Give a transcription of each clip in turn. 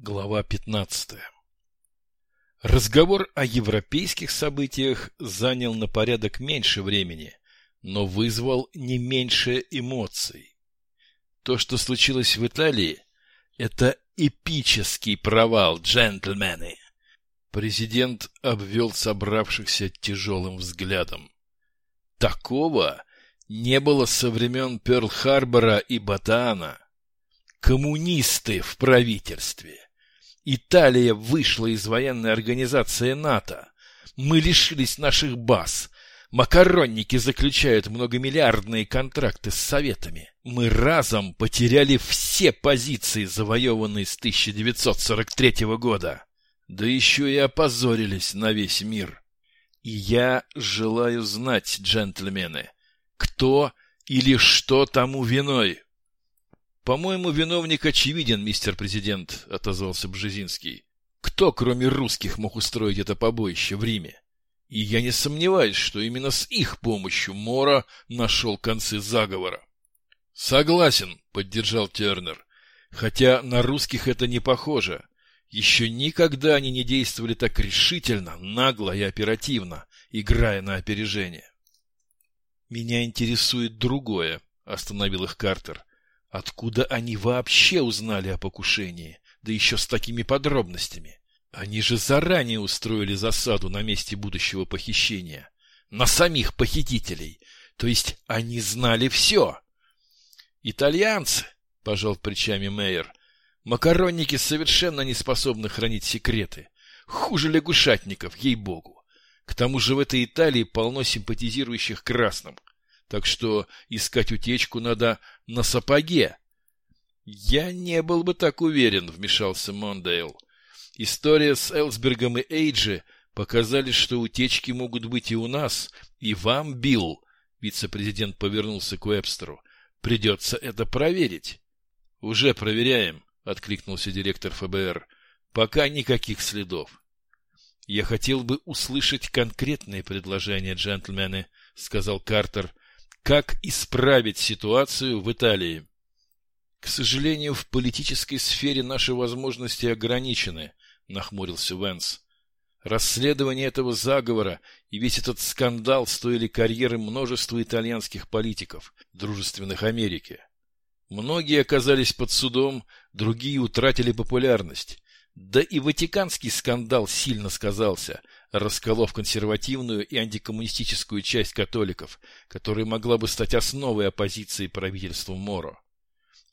Глава 15. Разговор о европейских событиях занял на порядок меньше времени, но вызвал не меньше эмоций. То, что случилось в Италии, это эпический провал, джентльмены. Президент обвел собравшихся тяжелым взглядом. Такого не было со времен Пёрл-Харбора и Батана. Коммунисты в правительстве. Италия вышла из военной организации НАТО. Мы лишились наших баз. Макаронники заключают многомиллиардные контракты с Советами. Мы разом потеряли все позиции, завоеванные с 1943 года. Да еще и опозорились на весь мир. И я желаю знать, джентльмены, кто или что тому виной. «По-моему, виновник очевиден, мистер президент», — отозвался Бжезинский. «Кто, кроме русских, мог устроить это побоище в Риме? И я не сомневаюсь, что именно с их помощью Мора нашел концы заговора». «Согласен», — поддержал Тернер. «Хотя на русских это не похоже. Еще никогда они не действовали так решительно, нагло и оперативно, играя на опережение». «Меня интересует другое», — остановил их Картер. Откуда они вообще узнали о покушении, да еще с такими подробностями? Они же заранее устроили засаду на месте будущего похищения. На самих похитителей. То есть они знали все. Итальянцы, пожал плечами Мейер, макаронники совершенно не способны хранить секреты. Хуже лягушатников, ей-богу. К тому же в этой Италии полно симпатизирующих красным. Так что искать утечку надо на сапоге. Я не был бы так уверен, вмешался Мондейл. История с Элсбергом и Эйджи показали, что утечки могут быть и у нас, и вам, Билл, вице-президент повернулся к Уэбстеру, придется это проверить. Уже проверяем, откликнулся директор ФБР. Пока никаких следов. Я хотел бы услышать конкретные предложения, джентльмены, сказал Картер, как исправить ситуацию в Италии? К сожалению, в политической сфере наши возможности ограничены, нахмурился Венс. Расследование этого заговора и весь этот скандал стоили карьеры множества итальянских политиков, дружественных Америке. Многие оказались под судом, другие утратили популярность. Да и ватиканский скандал сильно сказался, расколов консервативную и антикоммунистическую часть католиков, которая могла бы стать основой оппозиции правительству Моро.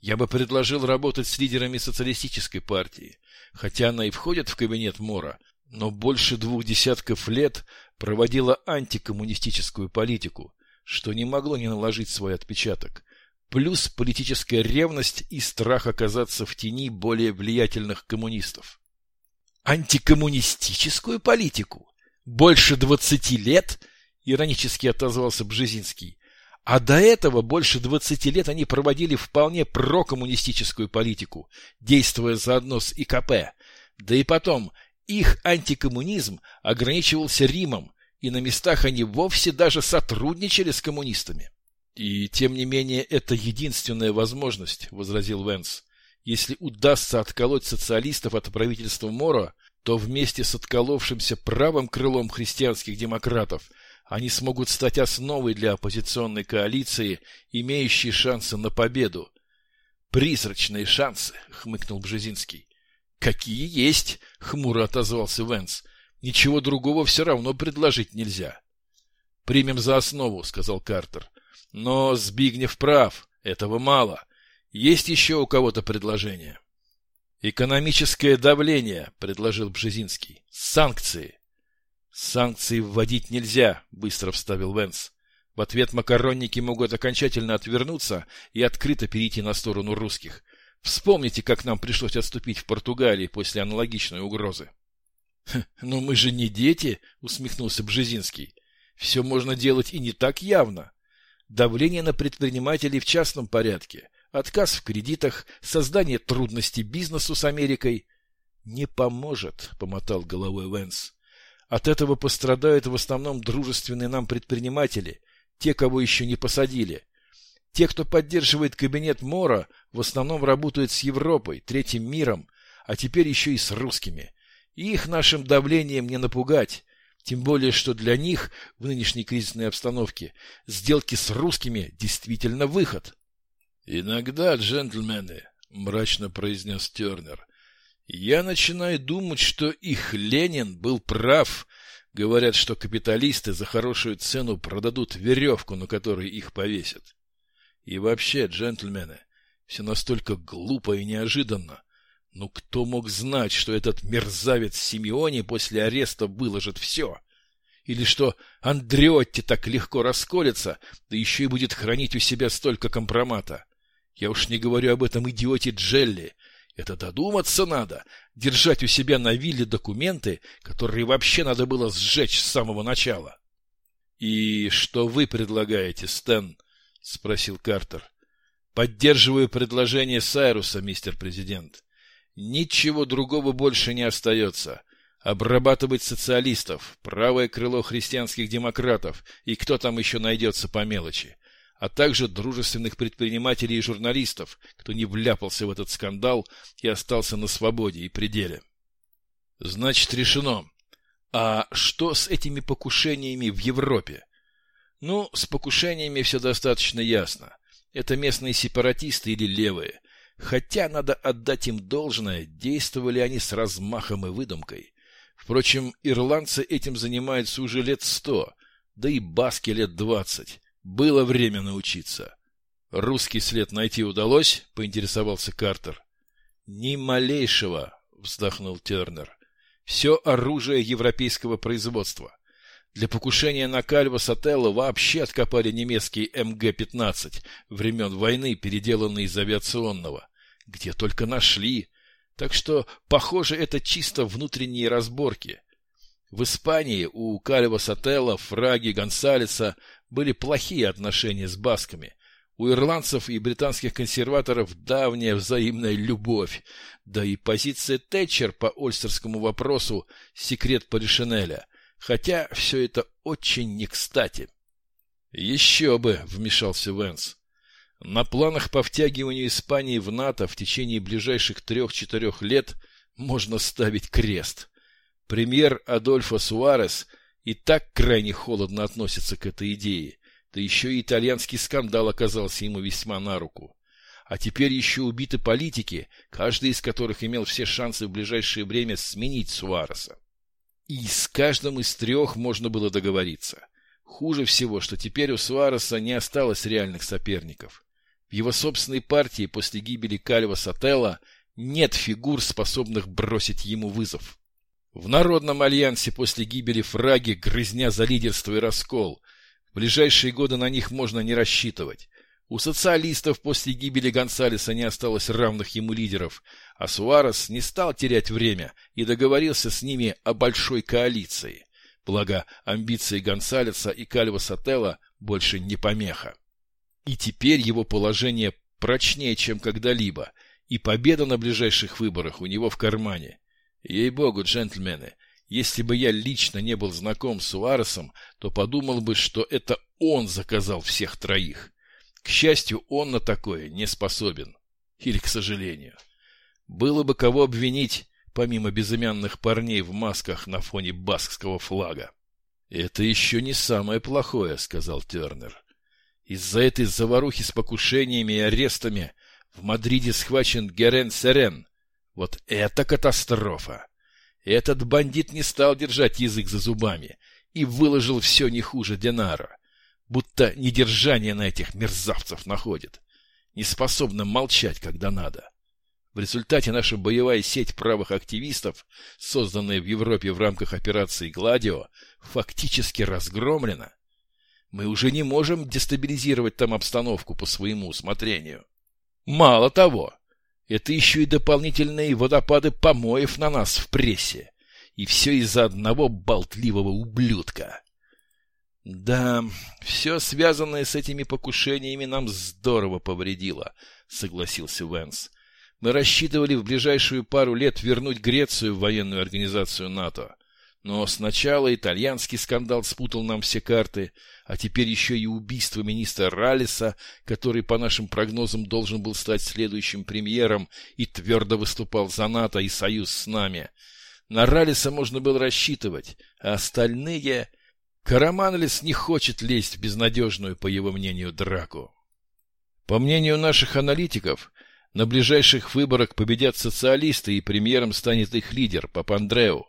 Я бы предложил работать с лидерами социалистической партии, хотя она и входит в кабинет Мора, но больше двух десятков лет проводила антикоммунистическую политику, что не могло не наложить свой отпечаток, плюс политическая ревность и страх оказаться в тени более влиятельных коммунистов. Антикоммунистическую политику? Больше двадцати лет? Иронически отозвался Бжезинский. А до этого больше двадцати лет они проводили вполне прокоммунистическую политику, действуя заодно с ИКП. Да и потом, их антикоммунизм ограничивался Римом, и на местах они вовсе даже сотрудничали с коммунистами. И тем не менее, это единственная возможность, возразил Венс. Если удастся отколоть социалистов от правительства Моро, то вместе с отколовшимся правым крылом христианских демократов они смогут стать основой для оппозиционной коалиции, имеющей шансы на победу. «Призрачные шансы», — хмыкнул Бжезинский. «Какие есть», — хмуро отозвался Венс. «Ничего другого все равно предложить нельзя». «Примем за основу», — сказал Картер. «Но Збигнев прав, этого мало. Есть еще у кого-то предложение? Экономическое давление, предложил Бжезинский. Санкции. Санкции вводить нельзя, быстро вставил Венс. В ответ макаронники могут окончательно отвернуться и открыто перейти на сторону русских. Вспомните, как нам пришлось отступить в Португалии после аналогичной угрозы. — Но мы же не дети, — усмехнулся Бжезинский. — Все можно делать и не так явно. Давление на предпринимателей в частном порядке, отказ в кредитах, создание трудностей бизнесу с Америкой. Не поможет, помотал головой Венс. От этого пострадают в основном дружественные нам предприниматели, те, кого еще не посадили. Те, кто поддерживает кабинет Мора, в основном работают с Европой, третьим миром, а теперь еще и с русскими. Их нашим давлением не напугать. Тем более, что для них в нынешней кризисной обстановке сделки с русскими действительно выход. «Иногда, джентльмены», — мрачно произнес Тернер, — «я начинаю думать, что их Ленин был прав. Говорят, что капиталисты за хорошую цену продадут веревку, на которой их повесят. И вообще, джентльмены, все настолько глупо и неожиданно. Ну кто мог знать, что этот мерзавец Симеони после ареста выложит все? Или что Андреотти так легко расколется, да еще и будет хранить у себя столько компромата? Я уж не говорю об этом идиоте Джелли. Это додуматься надо, держать у себя на вилле документы, которые вообще надо было сжечь с самого начала. — И что вы предлагаете, Стэн? — спросил Картер. — Поддерживаю предложение Сайруса, мистер президент. Ничего другого больше не остается. Обрабатывать социалистов, правое крыло христианских демократов и кто там еще найдется по мелочи а также дружественных предпринимателей и журналистов, кто не вляпался в этот скандал и остался на свободе и пределе. Значит, решено. А что с этими покушениями в Европе? Ну, с покушениями все достаточно ясно. Это местные сепаратисты или левые. Хотя, надо отдать им должное, действовали они с размахом и выдумкой. Впрочем, ирландцы этим занимаются уже лет сто, да и баски лет двадцать. Было время научиться. Русский след найти удалось? Поинтересовался Картер. Ни малейшего, вздохнул Тернер. Все оружие европейского производства. Для покушения на Кальва Сателло вообще откопали немецкий МГ-15 времен войны, переделанный из авиационного. Где только нашли. Так что, похоже, это чисто внутренние разборки. В Испании у Кальва Сателло, Фраги, Гонсалеса были плохие отношения с басками. У ирландцев и британских консерваторов давняя взаимная любовь, да и позиция Тэтчер по ольстерскому вопросу – секрет Паришинеля, хотя все это очень не кстати. «Еще бы!» – вмешался Венс. «На планах по втягиванию Испании в НАТО в течение ближайших трех-четырех лет можно ставить крест. Премьер Адольфо Суарес – и так крайне холодно относится к этой идее, да еще и итальянский скандал оказался ему весьма на руку. А теперь еще убиты политики, каждый из которых имел все шансы в ближайшее время сменить Суареса. И с каждым из трех можно было договориться. Хуже всего, что теперь у Суареса не осталось реальных соперников. В его собственной партии после гибели Кальва Сателла нет фигур, способных бросить ему вызов. В Народном альянсе после гибели Фраги грызня за лидерство и раскол. В ближайшие годы на них можно не рассчитывать. У социалистов после гибели Гонсалеса не осталось равных ему лидеров, а Суарес не стал терять время и договорился с ними о большой коалиции. Благо, амбиции Гонсалеса и Кальва Сателла больше не помеха. И теперь его положение прочнее, чем когда-либо, и победа на ближайших выборах у него в кармане. Ей-богу, джентльмены, если бы я лично не был знаком с Суаресом, то подумал бы, что это он заказал всех троих. К счастью, он на такое не способен. Или к сожалению. Было бы кого обвинить, помимо безымянных парней в масках на фоне баскского флага. «Это еще не самое плохое», — сказал Тернер. «Из-за этой заварухи с покушениями и арестами в Мадриде схвачен Герен Серен, вот это катастрофа! Этот бандит не стал держать язык за зубами и выложил все не хуже Динара, будто недержание на этих мерзавцев находит, не способным молчать, когда надо. В результате наша боевая сеть правых активистов, созданная в Европе в рамках операции «Гладио», фактически разгромлена. Мы уже не можем дестабилизировать там обстановку по своему усмотрению. Мало того, это еще и дополнительные водопады помоев на нас в прессе. И все из-за одного болтливого ублюдка. Да, все связанное с этими покушениями нам здорово повредило, согласился Венс. Мы рассчитывали в ближайшую пару лет вернуть Грецию в военную организацию НАТО. Но сначала итальянский скандал спутал нам все карты, а теперь еще и убийство министра Раллиса, который, по нашим прогнозам, должен был стать следующим премьером и твердо выступал за НАТО и союз с нами. На Раллиса можно было рассчитывать, а остальные... Караманлис не хочет лезть в безнадежную, по его мнению, драку. По мнению наших аналитиков, на ближайших выборах победят социалисты, и премьером станет их лидер, Папандреу.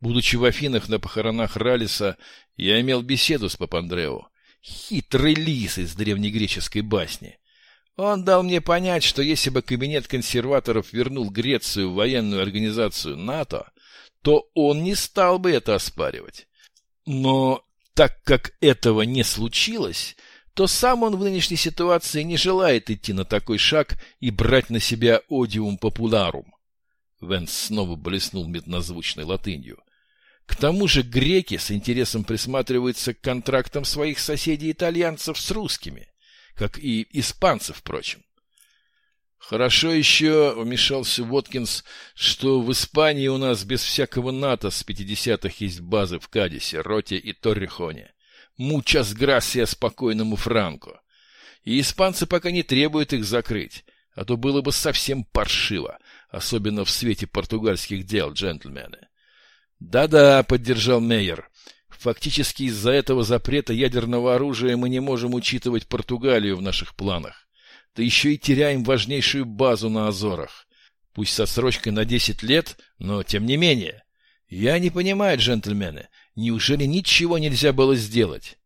Будучи в Афинах на похоронах Ралиса, я имел беседу с Папандрео. Хитрый лис из древнегреческой басни. Он дал мне понять, что если бы кабинет консерваторов вернул Грецию в военную организацию НАТО, то он не стал бы это оспаривать. Но так как этого не случилось, то сам он в нынешней ситуации не желает идти на такой шаг и брать на себя одиум популарум. Венс снова блеснул меднозвучной латынью. К тому же греки с интересом присматриваются к контрактам своих соседей-итальянцев с русскими, как и испанцев, впрочем. Хорошо еще, вмешался Воткинс, что в Испании у нас без всякого НАТО с 50-х есть базы в Кадисе, Роте и Торрехоне. Мучас грасия спокойному Франко. И испанцы пока не требуют их закрыть, а то было бы совсем паршиво, особенно в свете португальских дел, джентльмены. «Да-да», — поддержал Мейер. «Фактически из-за этого запрета ядерного оружия мы не можем учитывать Португалию в наших планах. Да еще и теряем важнейшую базу на Азорах. Пусть со срочкой на десять лет, но тем не менее. Я не понимаю, джентльмены, неужели ничего нельзя было сделать?»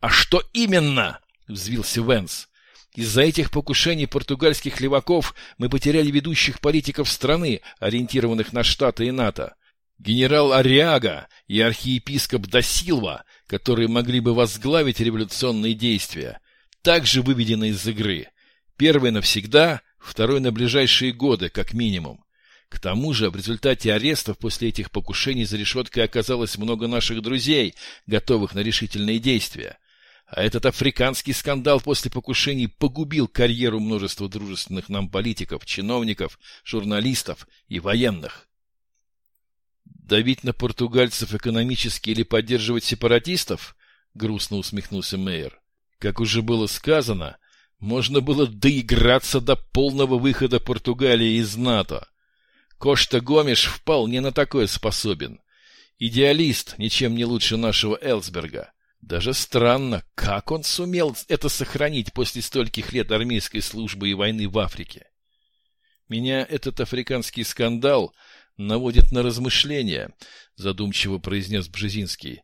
«А что именно?» — взвился Венс. Из-за этих покушений португальских леваков мы потеряли ведущих политиков страны, ориентированных на Штаты и НАТО. Генерал Ариага и архиепископ Дасилва, которые могли бы возглавить революционные действия, также выведены из игры. Первый навсегда, второй на ближайшие годы, как минимум. К тому же, в результате арестов после этих покушений за решеткой оказалось много наших друзей, готовых на решительные действия. А этот африканский скандал после покушений погубил карьеру множества дружественных нам политиков, чиновников, журналистов и военных. Давить на португальцев экономически или поддерживать сепаратистов? Грустно усмехнулся Мейер. Как уже было сказано, можно было доиграться до полного выхода Португалии из НАТО. Кошта Гомеш вполне на такое способен. Идеалист, ничем не лучше нашего Элсберга. Даже странно, как он сумел это сохранить после стольких лет армейской службы и войны в Африке. Меня этот африканский скандал наводит на размышления, задумчиво произнес Бжезинский.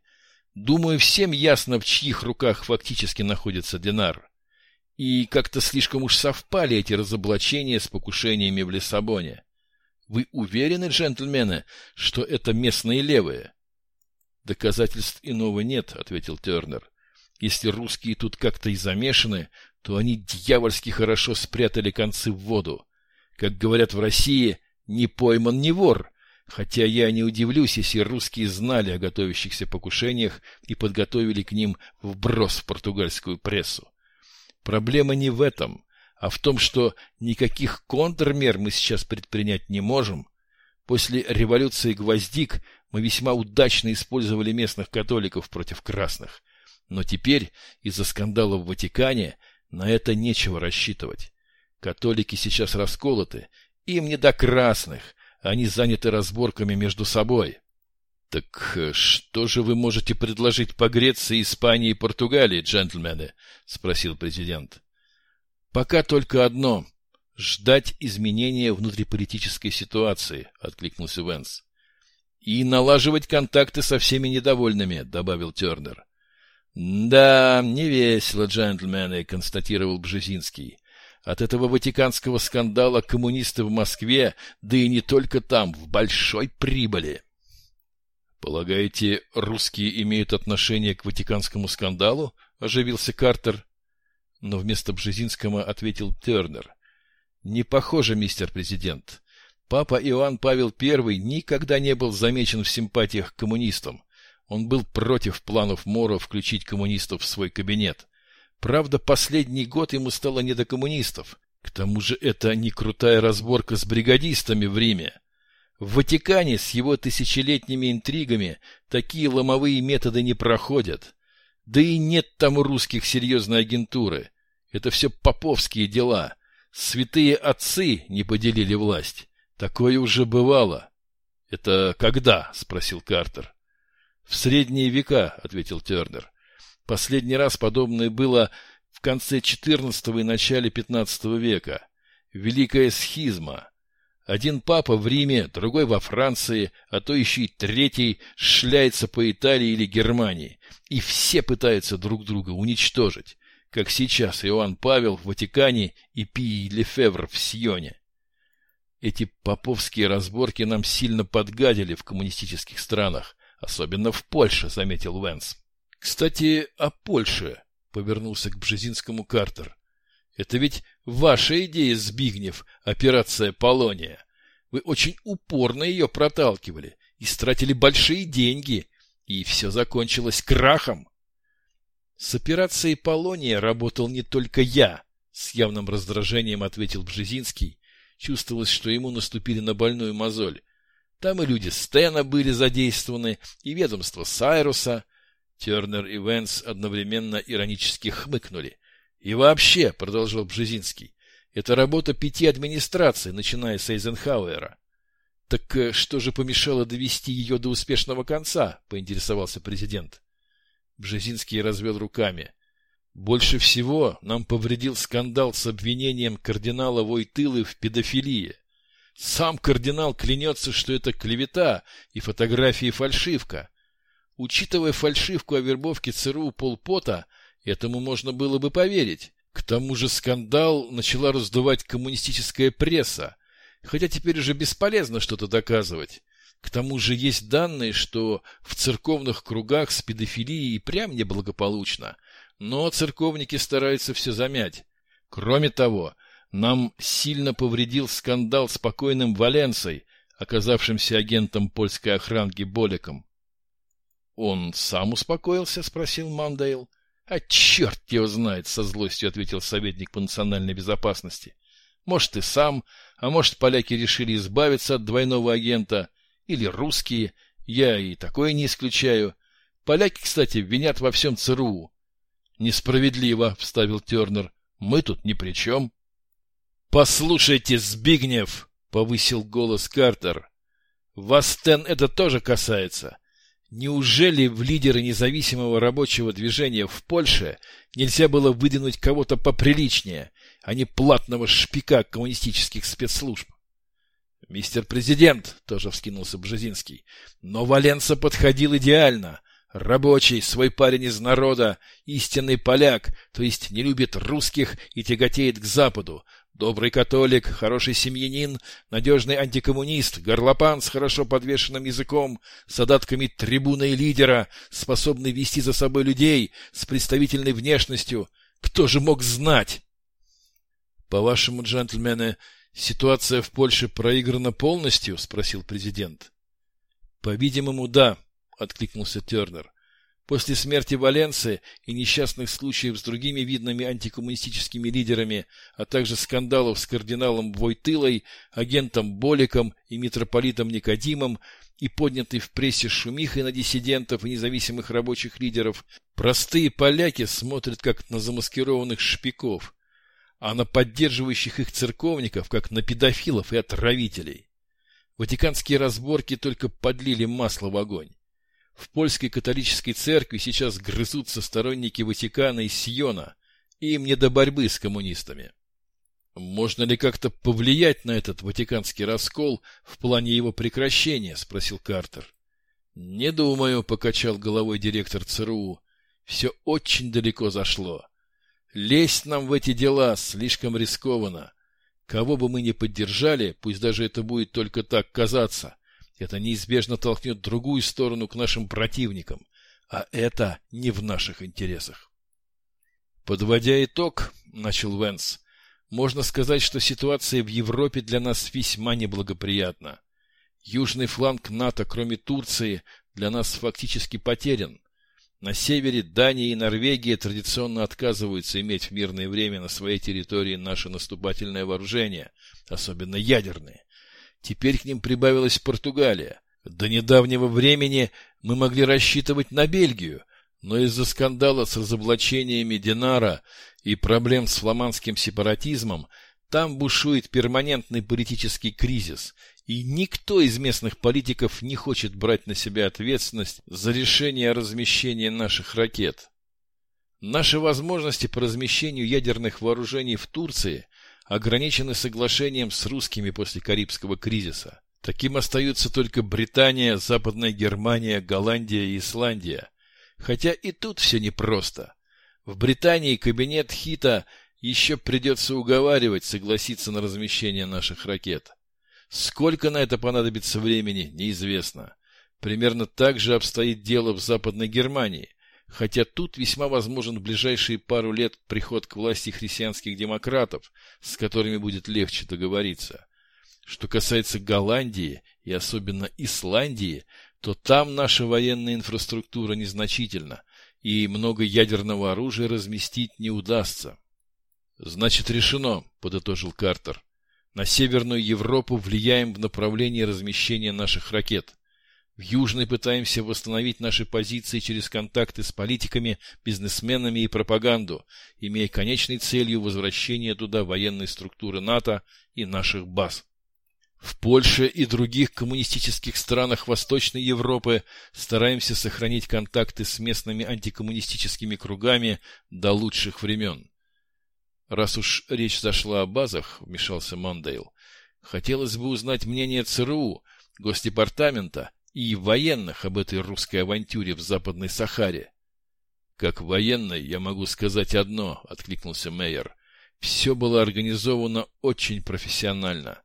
Думаю, всем ясно, в чьих руках фактически находится Динар. И как-то слишком уж совпали эти разоблачения с покушениями в Лиссабоне. Вы уверены, джентльмены, что это местные левые? Доказательств иного нет, ответил Тернер. Если русские тут как-то и замешаны, то они дьявольски хорошо спрятали концы в воду. Как говорят в России, не пойман не вор, хотя я не удивлюсь, если русские знали о готовящихся покушениях и подготовили к ним вброс в португальскую прессу. Проблема не в этом, а в том, что никаких контрмер мы сейчас предпринять не можем. После революции гвоздик мы весьма удачно использовали местных католиков против красных. Но теперь, из-за скандала в Ватикане, на это нечего рассчитывать. Католики сейчас расколоты, им не до красных, они заняты разборками между собой. Так э, что же вы можете предложить по Греции, Испании и Португалии, джентльмены? спросил президент. Пока только одно ждать изменения внутриполитической ситуации, откликнулся Венс. И налаживать контакты со всеми недовольными, добавил Тернер. Да, не весело, джентльмены, констатировал Бжезинский. От этого ватиканского скандала коммунисты в Москве, да и не только там, в большой прибыли. Полагаете, русские имеют отношение к ватиканскому скандалу? Оживился Картер. Но вместо Бжезинского ответил Тернер. Не похоже, мистер президент. Папа Иоанн Павел I никогда не был замечен в симпатиях к коммунистам. Он был против планов Мора включить коммунистов в свой кабинет. Правда, последний год ему стало не до коммунистов. К тому же это не крутая разборка с бригадистами в Риме. В Ватикане с его тысячелетними интригами такие ломовые методы не проходят. Да и нет там русских серьезной агентуры. Это все поповские дела. Святые отцы не поделили власть. Такое уже бывало. — Это когда? — спросил Картер. — В средние века, — ответил Тернер. Последний раз подобное было в конце XIV и начале XV века. Великая схизма. Один папа в Риме, другой во Франции, а то еще и третий шляется по Италии или Германии. И все пытаются друг друга уничтожить, как сейчас Иоанн Павел в Ватикане и Пий Лефевр в Сионе. Эти поповские разборки нам сильно подгадили в коммунистических странах, особенно в Польше, заметил Венс. Кстати, о Польше, повернулся к Бжезинскому Картер. Это ведь ваша идея, Збигнев, операция Полония. Вы очень упорно ее проталкивали, и стратили большие деньги, и все закончилось крахом. С операцией Полония работал не только я, с явным раздражением ответил Бжезинский. Чувствовалось, что ему наступили на больную мозоль. Там и люди Стена были задействованы, и ведомство Сайруса. Тернер и Венс одновременно иронически хмыкнули. И вообще, продолжил Бжезинский, это работа пяти администраций, начиная с Эйзенхауэра. Так э, что же помешало довести ее до успешного конца, поинтересовался президент. Бжезинский развел руками. Больше всего нам повредил скандал с обвинением кардинала Войтылы в педофилии. Сам кардинал клянется, что это клевета и фотографии фальшивка. Учитывая фальшивку о вербовке ЦРУ Полпота, Этому можно было бы поверить. К тому же скандал начала раздувать коммунистическая пресса, хотя теперь уже бесполезно что-то доказывать. К тому же есть данные, что в церковных кругах с педофилией прям неблагополучно, но церковники стараются все замять. Кроме того, нам сильно повредил скандал с покойным Валенсой, оказавшимся агентом польской охранки Боликом. — Он сам успокоился? — спросил Мандейл. — А черт его знает, — со злостью ответил советник по национальной безопасности. — Может, и сам, а может, поляки решили избавиться от двойного агента, или русские, я и такое не исключаю. Поляки, кстати, винят во всем ЦРУ. — Несправедливо, — вставил Тернер, — мы тут ни при чем. — Послушайте, Збигнев, — повысил голос Картер, — вас, Тен, это тоже касается. — Неужели в лидеры независимого рабочего движения в Польше нельзя было выдвинуть кого-то поприличнее, а не платного шпика коммунистических спецслужб? «Мистер Президент», — тоже вскинулся Бжезинский, — «но Валенса подходил идеально. Рабочий, свой парень из народа, истинный поляк, то есть не любит русских и тяготеет к Западу, Добрый католик, хороший семьянин, надежный антикоммунист, горлопан с хорошо подвешенным языком, с задатками трибуна и лидера, способный вести за собой людей, с представительной внешностью. Кто же мог знать? По-вашему, джентльмены, ситуация в Польше проиграна полностью? Спросил президент. По-видимому, да, откликнулся Тернер. После смерти Валенции и несчастных случаев с другими видными антикоммунистическими лидерами, а также скандалов с кардиналом Войтылой, агентом Боликом и митрополитом Никодимом и поднятой в прессе шумихой на диссидентов и независимых рабочих лидеров, простые поляки смотрят как на замаскированных шпиков, а на поддерживающих их церковников как на педофилов и отравителей. Ватиканские разборки только подлили масло в огонь. В польской католической церкви сейчас грызутся сторонники Ватикана и Сиона, им не до борьбы с коммунистами. «Можно ли как-то повлиять на этот ватиканский раскол в плане его прекращения?» – спросил Картер. «Не думаю», – покачал головой директор ЦРУ. «Все очень далеко зашло. Лезть нам в эти дела слишком рискованно. Кого бы мы ни поддержали, пусть даже это будет только так казаться, это неизбежно толкнет другую сторону к нашим противникам, а это не в наших интересах. Подводя итог, начал Венс, можно сказать, что ситуация в Европе для нас весьма неблагоприятна. Южный фланг НАТО, кроме Турции, для нас фактически потерян. На севере Дания и Норвегия традиционно отказываются иметь в мирное время на своей территории наше наступательное вооружение, особенно ядерные. Теперь к ним прибавилась Португалия. До недавнего времени мы могли рассчитывать на Бельгию, но из-за скандала с разоблачениями Динара и проблем с фламандским сепаратизмом там бушует перманентный политический кризис, и никто из местных политиков не хочет брать на себя ответственность за решение о размещении наших ракет. Наши возможности по размещению ядерных вооружений в Турции ограничены соглашением с русскими после Карибского кризиса. Таким остаются только Британия, Западная Германия, Голландия и Исландия. Хотя и тут все непросто. В Британии кабинет Хита еще придется уговаривать согласиться на размещение наших ракет. Сколько на это понадобится времени, неизвестно. Примерно так же обстоит дело в Западной Германии, хотя тут весьма возможен в ближайшие пару лет приход к власти христианских демократов, с которыми будет легче договориться. Что касается Голландии и особенно Исландии, то там наша военная инфраструктура незначительна, и много ядерного оружия разместить не удастся. «Значит, решено», — подытожил Картер. «На Северную Европу влияем в направлении размещения наших ракет. В Южной пытаемся восстановить наши позиции через контакты с политиками, бизнесменами и пропаганду, имея конечной целью возвращение туда военной структуры НАТО и наших баз. В Польше и других коммунистических странах Восточной Европы стараемся сохранить контакты с местными антикоммунистическими кругами до лучших времен. Раз уж речь зашла о базах, вмешался Мандейл, хотелось бы узнать мнение ЦРУ, Госдепартамента и военных об этой русской авантюре в Западной Сахаре. «Как военный я могу сказать одно», — откликнулся Мейер. «Все было организовано очень профессионально.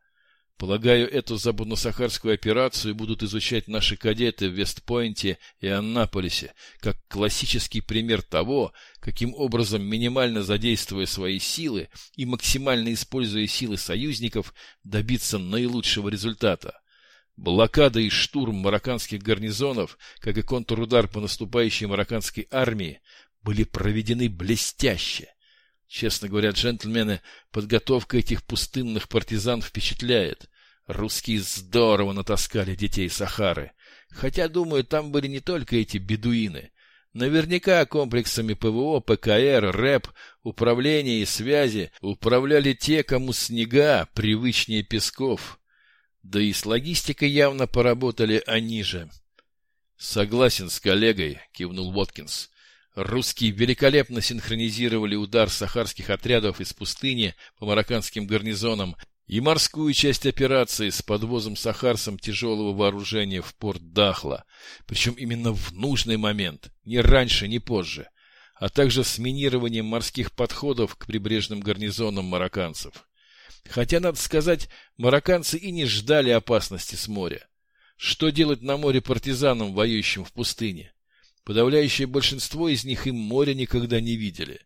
Полагаю, эту западно-сахарскую операцию будут изучать наши кадеты в Вестпойнте и Аннаполисе, как классический пример того, каким образом, минимально задействуя свои силы и максимально используя силы союзников, добиться наилучшего результата. Блокада и штурм марокканских гарнизонов, как и контрудар по наступающей марокканской армии, были проведены блестяще. Честно говоря, джентльмены, подготовка этих пустынных партизан впечатляет. Русские здорово натаскали детей Сахары. Хотя, думаю, там были не только эти бедуины. Наверняка комплексами ПВО, ПКР, РЭП, управления и связи управляли те, кому снега привычнее песков. Да и с логистикой явно поработали они же. Согласен с коллегой, кивнул Уоткинс. Русские великолепно синхронизировали удар сахарских отрядов из пустыни по марокканским гарнизонам и морскую часть операции с подвозом сахарцам тяжелого вооружения в порт Дахла, причем именно в нужный момент, ни раньше, ни позже, а также с минированием морских подходов к прибрежным гарнизонам марокканцев. Хотя, надо сказать, марокканцы и не ждали опасности с моря. Что делать на море партизанам, воюющим в пустыне? Подавляющее большинство из них им моря никогда не видели.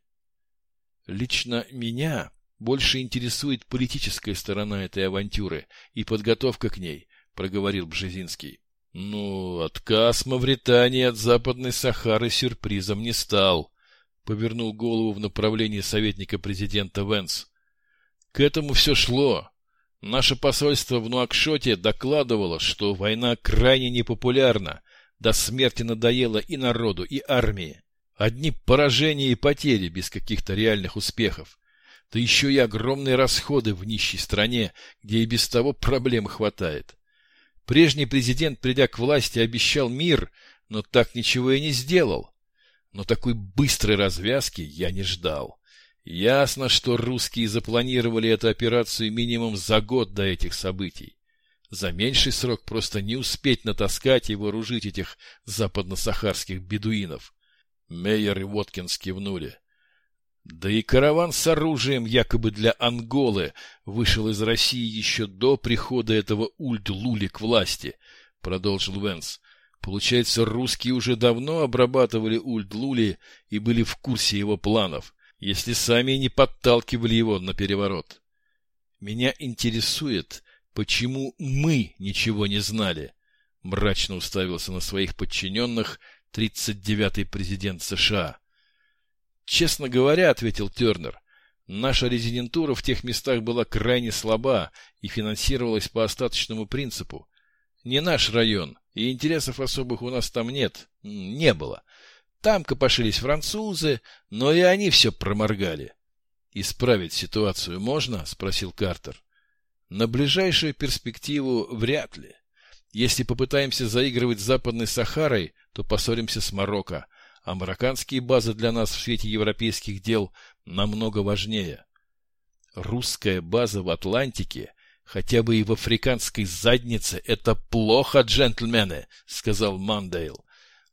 Лично меня больше интересует политическая сторона этой авантюры и подготовка к ней, проговорил Бжезинский. Ну, отказ Мавритании от Западной Сахары сюрпризом не стал, повернул голову в направлении советника президента Венс. К этому все шло. Наше посольство в Нуакшоте докладывало, что война крайне непопулярна, до смерти надоела и народу, и армии. Одни поражения и потери без каких-то реальных успехов. Да еще и огромные расходы в нищей стране, где и без того проблем хватает. Прежний президент, придя к власти, обещал мир, но так ничего и не сделал. Но такой быстрой развязки я не ждал. Ясно, что русские запланировали эту операцию минимум за год до этих событий. За меньший срок просто не успеть натаскать и вооружить этих западно-сахарских бедуинов. Мейер и Воткинс кивнули. Да и караван с оружием якобы для Анголы вышел из России еще до прихода этого Ульд-Лули к власти, продолжил Венс. Получается, русские уже давно обрабатывали Ульд-Лули и были в курсе его планов если сами не подталкивали его на переворот. Меня интересует, почему мы ничего не знали, мрачно уставился на своих подчиненных 39-й президент США. Честно говоря, ответил Тернер, Наша резидентура в тех местах была крайне слаба и финансировалась по остаточному принципу. Не наш район, и интересов особых у нас там нет, не было. Там копошились французы, но и они все проморгали. «Исправить ситуацию можно?» — спросил Картер. «На ближайшую перспективу вряд ли. Если попытаемся заигрывать с Западной Сахарой, то поссоримся с Марокко, а марокканские базы для нас в свете европейских дел намного важнее. Русская база в Атлантике, хотя бы и в африканской заднице, это плохо, джентльмены, сказал Мандейл.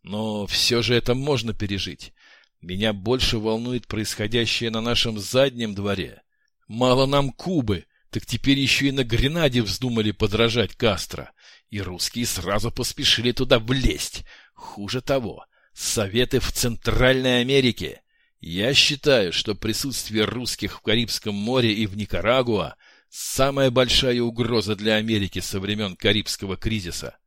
Но все же это можно пережить. Меня больше волнует происходящее на нашем заднем дворе. Мало нам Кубы, так теперь еще и на Гренаде вздумали подражать Кастро. И русские сразу поспешили туда влезть. Хуже того, Советы в Центральной Америке. Я считаю, что присутствие русских в Карибском море и в Никарагуа – самая большая угроза для Америки со времен Карибского кризиса.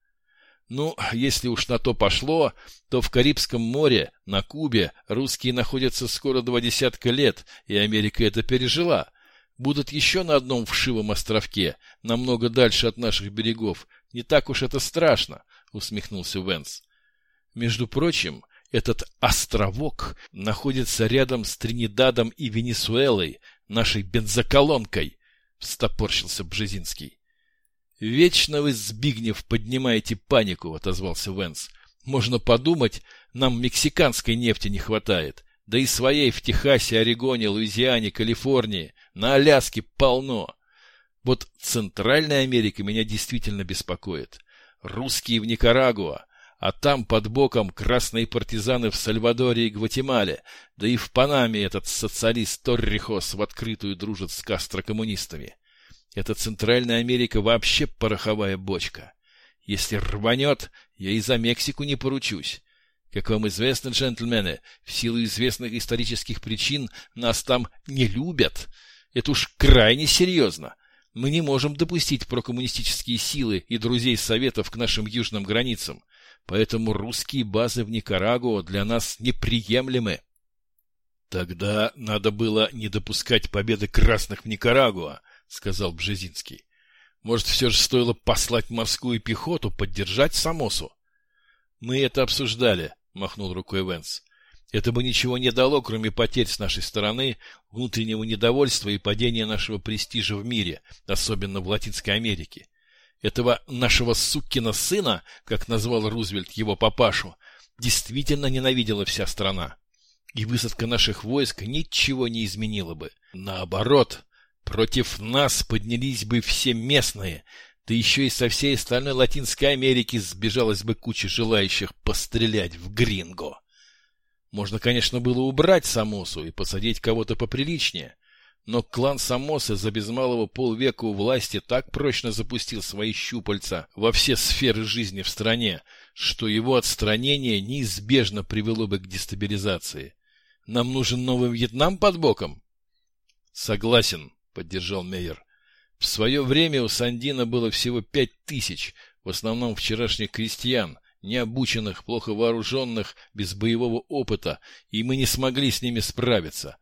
Ну, если уж на то пошло, то в Карибском море, на Кубе, русские находятся скоро два десятка лет, и Америка это пережила. Будут еще на одном вшивом островке, намного дальше от наших берегов. Не так уж это страшно, усмехнулся Венс. Между прочим, этот островок находится рядом с Тринидадом и Венесуэлой, нашей бензоколонкой, — встопорщился Бжезинский. «Вечно вы, Збигнев, поднимаете панику», — отозвался Венс. «Можно подумать, нам мексиканской нефти не хватает. Да и своей в Техасе, Орегоне, Луизиане, Калифорнии, на Аляске полно. Вот Центральная Америка меня действительно беспокоит. Русские в Никарагуа, а там под боком красные партизаны в Сальвадоре и Гватемале, да и в Панаме этот социалист Торрихос в открытую дружит с кастро-коммунистами. Эта Центральная Америка вообще пороховая бочка. Если рванет, я и за Мексику не поручусь. Как вам известно, джентльмены, в силу известных исторических причин нас там не любят. Это уж крайне серьезно. Мы не можем допустить прокоммунистические силы и друзей Советов к нашим южным границам. Поэтому русские базы в Никарагуа для нас неприемлемы. Тогда надо было не допускать победы красных в Никарагуа, сказал Бжезинский. Может, все же стоило послать морскую пехоту поддержать Самосу? Мы это обсуждали, махнул рукой Венс. Это бы ничего не дало, кроме потерь с нашей стороны, внутреннего недовольства и падения нашего престижа в мире, особенно в Латинской Америке. Этого нашего сукина сына, как назвал Рузвельт его папашу, действительно ненавидела вся страна. И высадка наших войск ничего не изменила бы. Наоборот, Против нас поднялись бы все местные, да еще и со всей остальной Латинской Америки сбежалась бы куча желающих пострелять в Гринго. Можно, конечно, было убрать Самосу и посадить кого-то поприличнее, но клан Самосы за без малого полвека у власти так прочно запустил свои щупальца во все сферы жизни в стране, что его отстранение неизбежно привело бы к дестабилизации. Нам нужен новый Вьетнам под боком? Согласен, — поддержал Мейер. В свое время у Сандина было всего пять тысяч, в основном вчерашних крестьян, необученных, плохо вооруженных, без боевого опыта, и мы не смогли с ними справиться.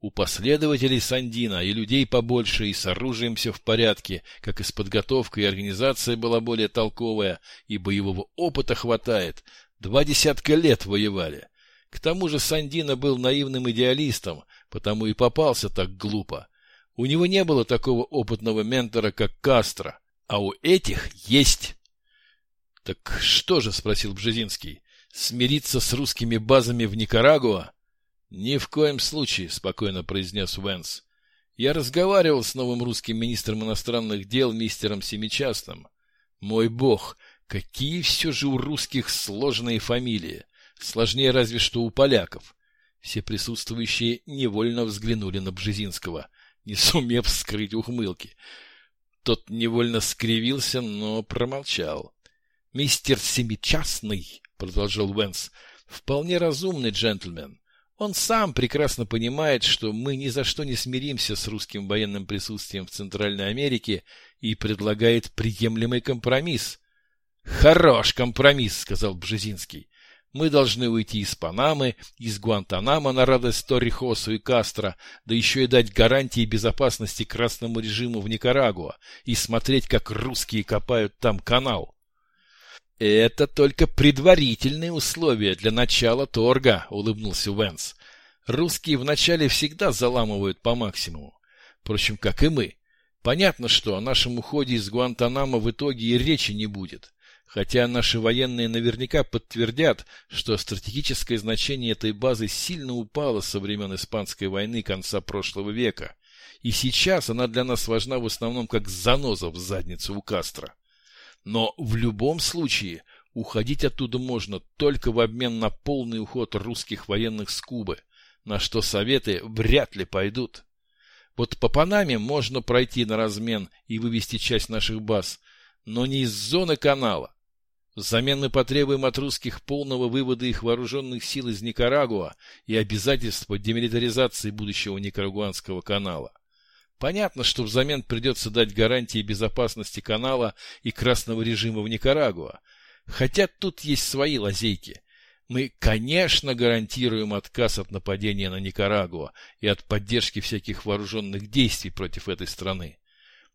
У последователей Сандина и людей побольше, и с оружием все в порядке, как и с подготовкой, и организация была более толковая, и боевого опыта хватает. Два десятка лет воевали. К тому же Сандина был наивным идеалистом, потому и попался так глупо. У него не было такого опытного ментора, как Кастро, а у этих есть. — Так что же, — спросил Бжезинский, — смириться с русскими базами в Никарагуа? — Ни в коем случае, — спокойно произнес Венс. Я разговаривал с новым русским министром иностранных дел мистером Семичастным. Мой бог, какие все же у русских сложные фамилии. Сложнее разве что у поляков. Все присутствующие невольно взглянули на Бжезинского не сумев скрыть ухмылки. Тот невольно скривился, но промолчал. — Мистер Семичастный, — продолжал Венс, — вполне разумный джентльмен. Он сам прекрасно понимает, что мы ни за что не смиримся с русским военным присутствием в Центральной Америке и предлагает приемлемый компромисс. — Хорош компромисс, — сказал Бжезинский. — Мы должны уйти из Панамы, из Гуантанамо на радость Торрихосу и Кастро, да еще и дать гарантии безопасности красному режиму в Никарагуа и смотреть, как русские копают там канал. «Это только предварительные условия для начала торга», — улыбнулся Венс. «Русские вначале всегда заламывают по максимуму. Впрочем, как и мы. Понятно, что о нашем уходе из Гуантанамо в итоге и речи не будет. Хотя наши военные наверняка подтвердят, что стратегическое значение этой базы сильно упало со времен Испанской войны конца прошлого века. И сейчас она для нас важна в основном как заноза в задницу у Кастро. Но в любом случае уходить оттуда можно только в обмен на полный уход русских военных с Кубы, на что советы вряд ли пойдут. Вот по Панаме можно пройти на размен и вывести часть наших баз, но не из зоны канала. Взамен мы потребуем от русских полного вывода их вооруженных сил из Никарагуа и обязательства демилитаризации будущего Никарагуанского канала. Понятно, что взамен придется дать гарантии безопасности канала и красного режима в Никарагуа. Хотя тут есть свои лазейки. Мы, конечно, гарантируем отказ от нападения на Никарагуа и от поддержки всяких вооруженных действий против этой страны.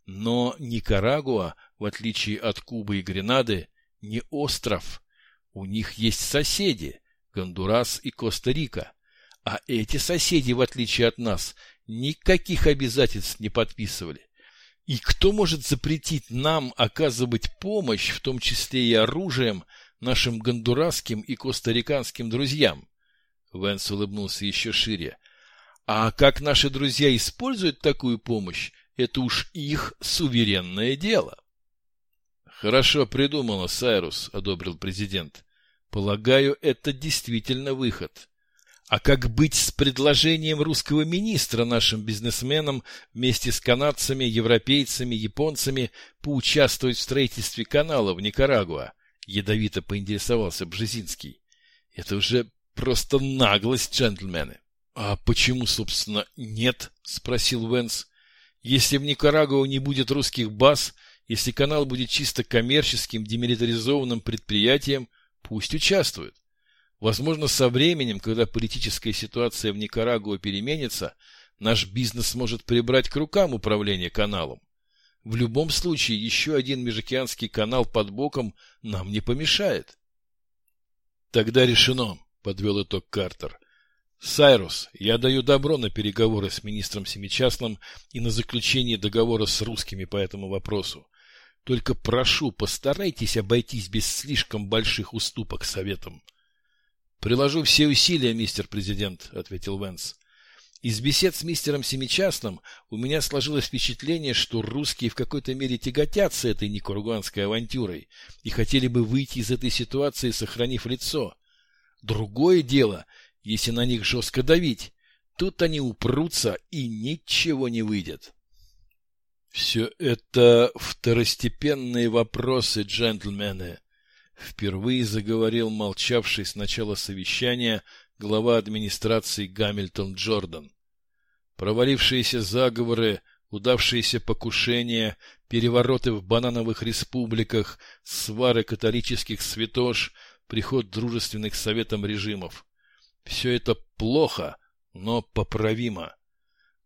Но Никарагуа, в отличие от Кубы и Гренады, не остров. У них есть соседи – Гондурас и Коста-Рика. А эти соседи, в отличие от нас, никаких обязательств не подписывали. И кто может запретить нам оказывать помощь, в том числе и оружием, нашим гондурасским и костариканским друзьям? Венс улыбнулся еще шире. А как наши друзья используют такую помощь, это уж их суверенное дело. Хорошо придумано, Сайрус, одобрил президент. Полагаю, это действительно выход. А как быть с предложением русского министра нашим бизнесменам вместе с канадцами, европейцами, японцами поучаствовать в строительстве канала в Никарагуа? Ядовито поинтересовался Бжезинский. Это уже просто наглость, джентльмены. А почему, собственно, нет? Спросил Венс. Если в Никарагуа не будет русских баз, если канал будет чисто коммерческим, демилитаризованным предприятием, пусть участвует. Возможно, со временем, когда политическая ситуация в Никарагуа переменится, наш бизнес сможет прибрать к рукам управление каналом. В любом случае, еще один межокеанский канал под боком нам не помешает. Тогда решено, подвел итог Картер. Сайрус, я даю добро на переговоры с министром Семичастным и на заключение договора с русскими по этому вопросу. Только прошу, постарайтесь обойтись без слишком больших уступок советам. «Приложу все усилия, мистер президент», — ответил Венс. Из бесед с мистером Семичастным у меня сложилось впечатление, что русские в какой-то мере тяготятся этой никурганской авантюрой и хотели бы выйти из этой ситуации, сохранив лицо. Другое дело, если на них жестко давить. Тут они упрутся и ничего не выйдет. Все это второстепенные вопросы, джентльмены, Впервые заговорил молчавший с начала совещания глава администрации Гамильтон Джордан. Провалившиеся заговоры, удавшиеся покушения, перевороты в банановых республиках, свары католических святош, приход дружественных советам режимов. Все это плохо, но поправимо.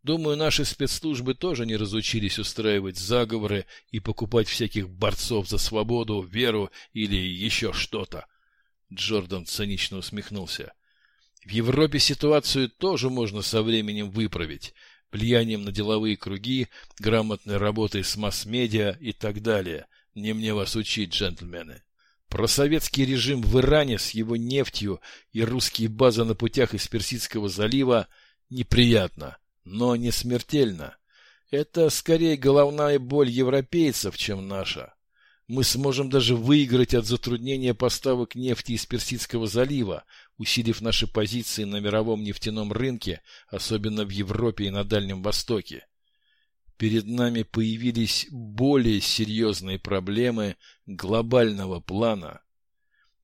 Думаю, наши спецслужбы тоже не разучились устраивать заговоры и покупать всяких борцов за свободу, веру или еще что-то. Джордан цинично усмехнулся. В Европе ситуацию тоже можно со временем выправить, влиянием на деловые круги, грамотной работой с масс-медиа и так далее. Не мне вас учить, джентльмены. Просоветский режим в Иране с его нефтью и русские базы на путях из Персидского залива неприятно но не смертельно. Это скорее головная боль европейцев, чем наша. Мы сможем даже выиграть от затруднения поставок нефти из Персидского залива, усилив наши позиции на мировом нефтяном рынке, особенно в Европе и на Дальнем Востоке. Перед нами появились более серьезные проблемы глобального плана.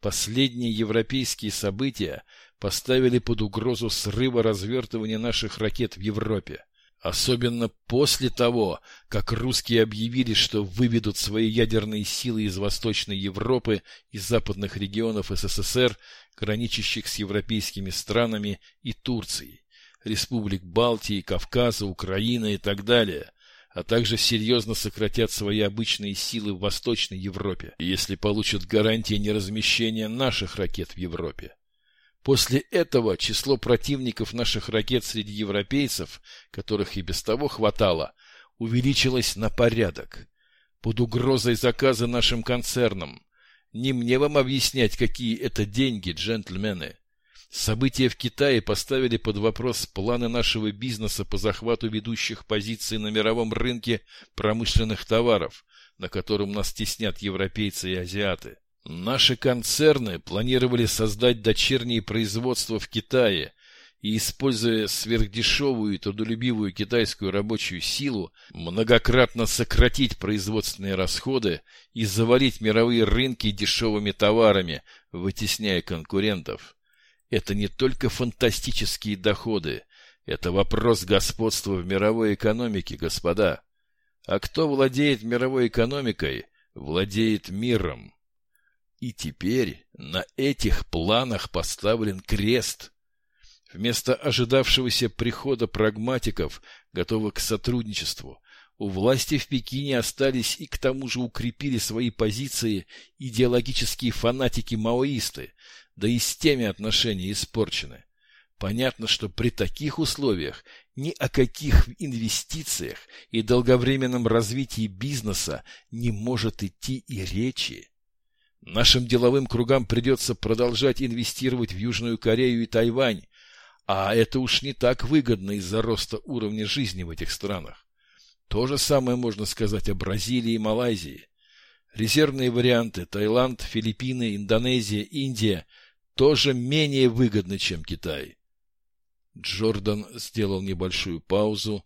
Последние европейские события поставили под угрозу срыва развертывания наших ракет в Европе. Особенно после того, как русские объявили, что выведут свои ядерные силы из Восточной Европы и западных регионов СССР, граничащих с европейскими странами и Турцией, республик Балтии, Кавказа, Украины и так далее, а также серьезно сократят свои обычные силы в Восточной Европе, если получат гарантии неразмещения наших ракет в Европе. После этого число противников наших ракет среди европейцев, которых и без того хватало, увеличилось на порядок. Под угрозой заказа нашим концернам. Не мне вам объяснять, какие это деньги, джентльмены. События в Китае поставили под вопрос планы нашего бизнеса по захвату ведущих позиций на мировом рынке промышленных товаров, на котором нас теснят европейцы и азиаты. Наши концерны планировали создать дочерние производства в Китае и, используя сверхдешевую и трудолюбивую китайскую рабочую силу, многократно сократить производственные расходы и завалить мировые рынки дешевыми товарами, вытесняя конкурентов. Это не только фантастические доходы, это вопрос господства в мировой экономике, господа. А кто владеет мировой экономикой, владеет миром. И теперь на этих планах поставлен крест. Вместо ожидавшегося прихода прагматиков, готовых к сотрудничеству, у власти в Пекине остались и к тому же укрепили свои позиции идеологические фанатики-маоисты, да и с теми отношения испорчены. Понятно, что при таких условиях ни о каких инвестициях и долговременном развитии бизнеса не может идти и речи. Нашим деловым кругам придется продолжать инвестировать в Южную Корею и Тайвань, а это уж не так выгодно из-за роста уровня жизни в этих странах. То же самое можно сказать о Бразилии и Малайзии. Резервные варианты Таиланд, Филиппины, Индонезия, Индия тоже менее выгодны, чем Китай. Джордан сделал небольшую паузу,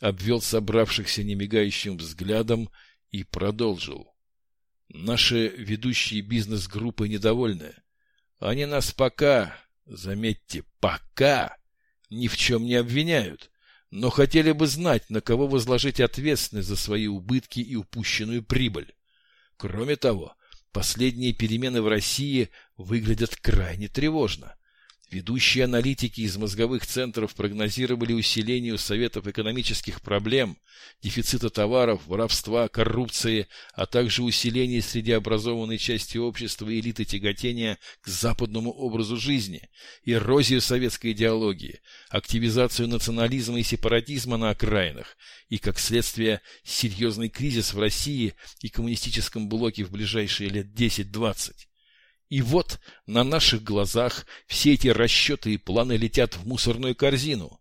обвел собравшихся немигающим взглядом и продолжил. Наши ведущие бизнес-группы недовольны. Они нас пока, заметьте, пока ни в чем не обвиняют, но хотели бы знать, на кого возложить ответственность за свои убытки и упущенную прибыль. Кроме того, последние перемены в России выглядят крайне тревожно. Ведущие аналитики из мозговых центров прогнозировали усиление Советов экономических проблем, дефицита товаров, воровства, коррупции, а также усиление среди образованной части общества элиты тяготения к западному образу жизни, эрозию советской идеологии, активизацию национализма и сепаратизма на окраинах и, как следствие, серьезный кризис в России и коммунистическом блоке в ближайшие лет 10-20. И вот на наших глазах все эти расчеты и планы летят в мусорную корзину.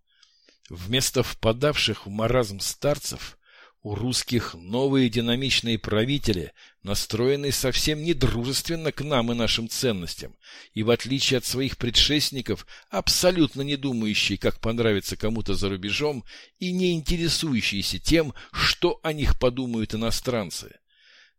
Вместо впадавших в маразм старцев у русских новые динамичные правители, настроенные совсем недружественно к нам и нашим ценностям, и в отличие от своих предшественников, абсолютно не думающие, как понравится кому-то за рубежом, и не интересующиеся тем, что о них подумают иностранцы.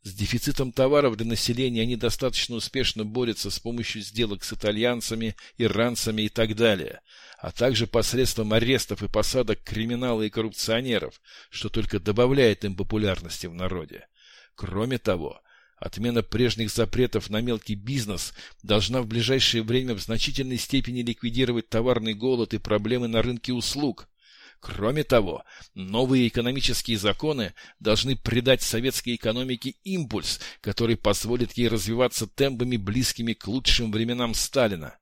С дефицитом товаров для населения они достаточно успешно борются с помощью сделок с итальянцами, иранцами и так далее, а также посредством арестов и посадок криминала и коррупционеров, что только добавляет им популярности в народе. Кроме того, Отмена прежних запретов на мелкий бизнес должна в ближайшее время в значительной степени ликвидировать товарный голод и проблемы на рынке услуг, Кроме того, новые экономические законы должны придать советской экономике импульс, который позволит ей развиваться темпами, близкими к лучшим временам Сталина.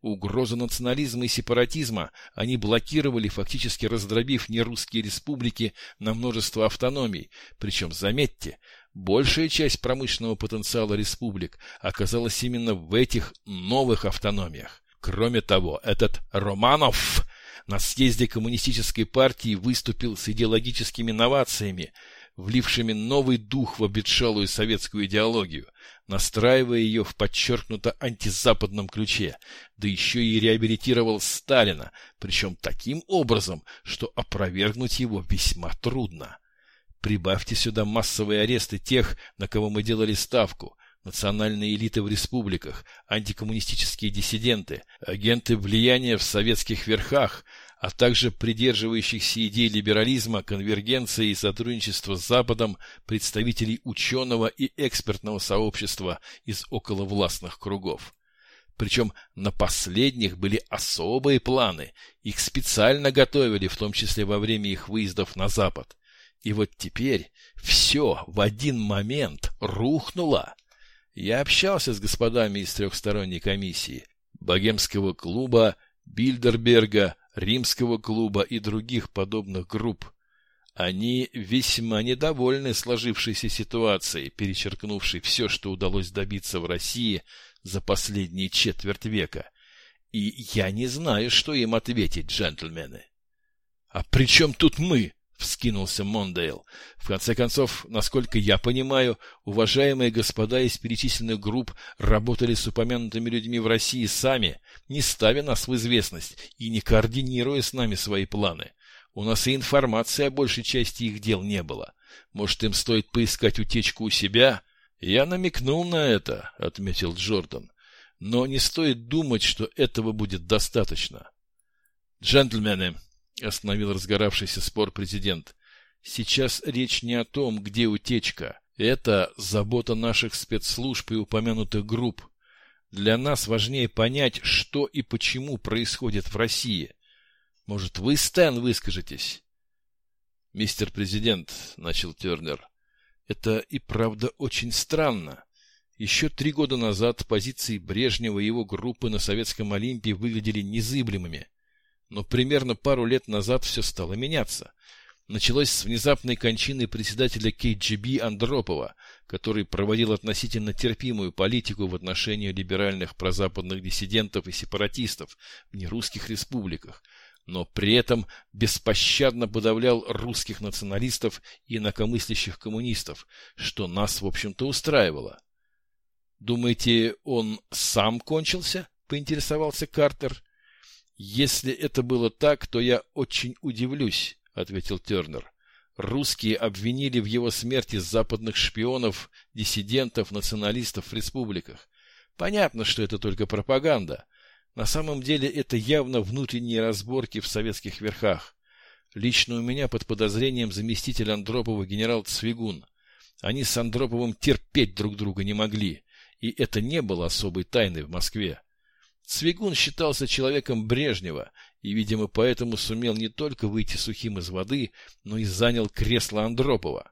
Угрозу национализма и сепаратизма они блокировали, фактически раздробив нерусские республики на множество автономий. Причем, заметьте, большая часть промышленного потенциала республик оказалась именно в этих новых автономиях. Кроме того, этот Романов на съезде коммунистической партии выступил с идеологическими новациями, влившими новый дух в обетшалую советскую идеологию, настраивая ее в подчеркнуто антизападном ключе, да еще и реабилитировал Сталина, причем таким образом, что опровергнуть его весьма трудно. Прибавьте сюда массовые аресты тех, на кого мы делали ставку, национальные элиты в республиках, антикоммунистические диссиденты, агенты влияния в советских верхах, а также придерживающихся идей либерализма, конвергенции и сотрудничества с Западом представителей ученого и экспертного сообщества из околовластных кругов. Причем на последних были особые планы, их специально готовили, в том числе во время их выездов на Запад. И вот теперь все в один момент рухнуло. Я общался с господами из трехсторонней комиссии, Богемского клуба, Бильдерберга, Римского клуба и других подобных групп. Они весьма недовольны сложившейся ситуацией, перечеркнувшей все, что удалось добиться в России за последние четверть века. И я не знаю, что им ответить, джентльмены. — А при чем тут мы? — вскинулся Мондейл. «В конце концов, насколько я понимаю, уважаемые господа из перечисленных групп работали с упомянутыми людьми в России сами, не ставя нас в известность и не координируя с нами свои планы. У нас и информации о большей части их дел не было. Может, им стоит поискать утечку у себя?» «Я намекнул на это», — отметил Джордан. «Но не стоит думать, что этого будет достаточно». «Джентльмены», — остановил разгоравшийся спор президент. «Сейчас речь не о том, где утечка. Это забота наших спецслужб и упомянутых групп. Для нас важнее понять, что и почему происходит в России. Может, вы, Стэн, выскажетесь?» «Мистер президент», — начал Тернер, — «это и правда очень странно. Еще три года назад позиции Брежнева и его группы на Советском Олимпе выглядели незыблемыми. Но примерно пару лет назад все стало меняться. Началось с внезапной кончины председателя КГБ Андропова, который проводил относительно терпимую политику в отношении либеральных прозападных диссидентов и сепаратистов в нерусских республиках, но при этом беспощадно подавлял русских националистов и инакомыслящих коммунистов, что нас, в общем-то, устраивало. «Думаете, он сам кончился?» — поинтересовался Картер. «Если это было так, то я очень удивлюсь», — ответил Тернер. «Русские обвинили в его смерти западных шпионов, диссидентов, националистов в республиках. Понятно, что это только пропаганда. На самом деле это явно внутренние разборки в советских верхах. Лично у меня под подозрением заместитель Андропова генерал Цвигун. Они с Андроповым терпеть друг друга не могли, и это не было особой тайной в Москве. Цвигун считался человеком Брежнева и, видимо, поэтому сумел не только выйти сухим из воды, но и занял кресло Андропова.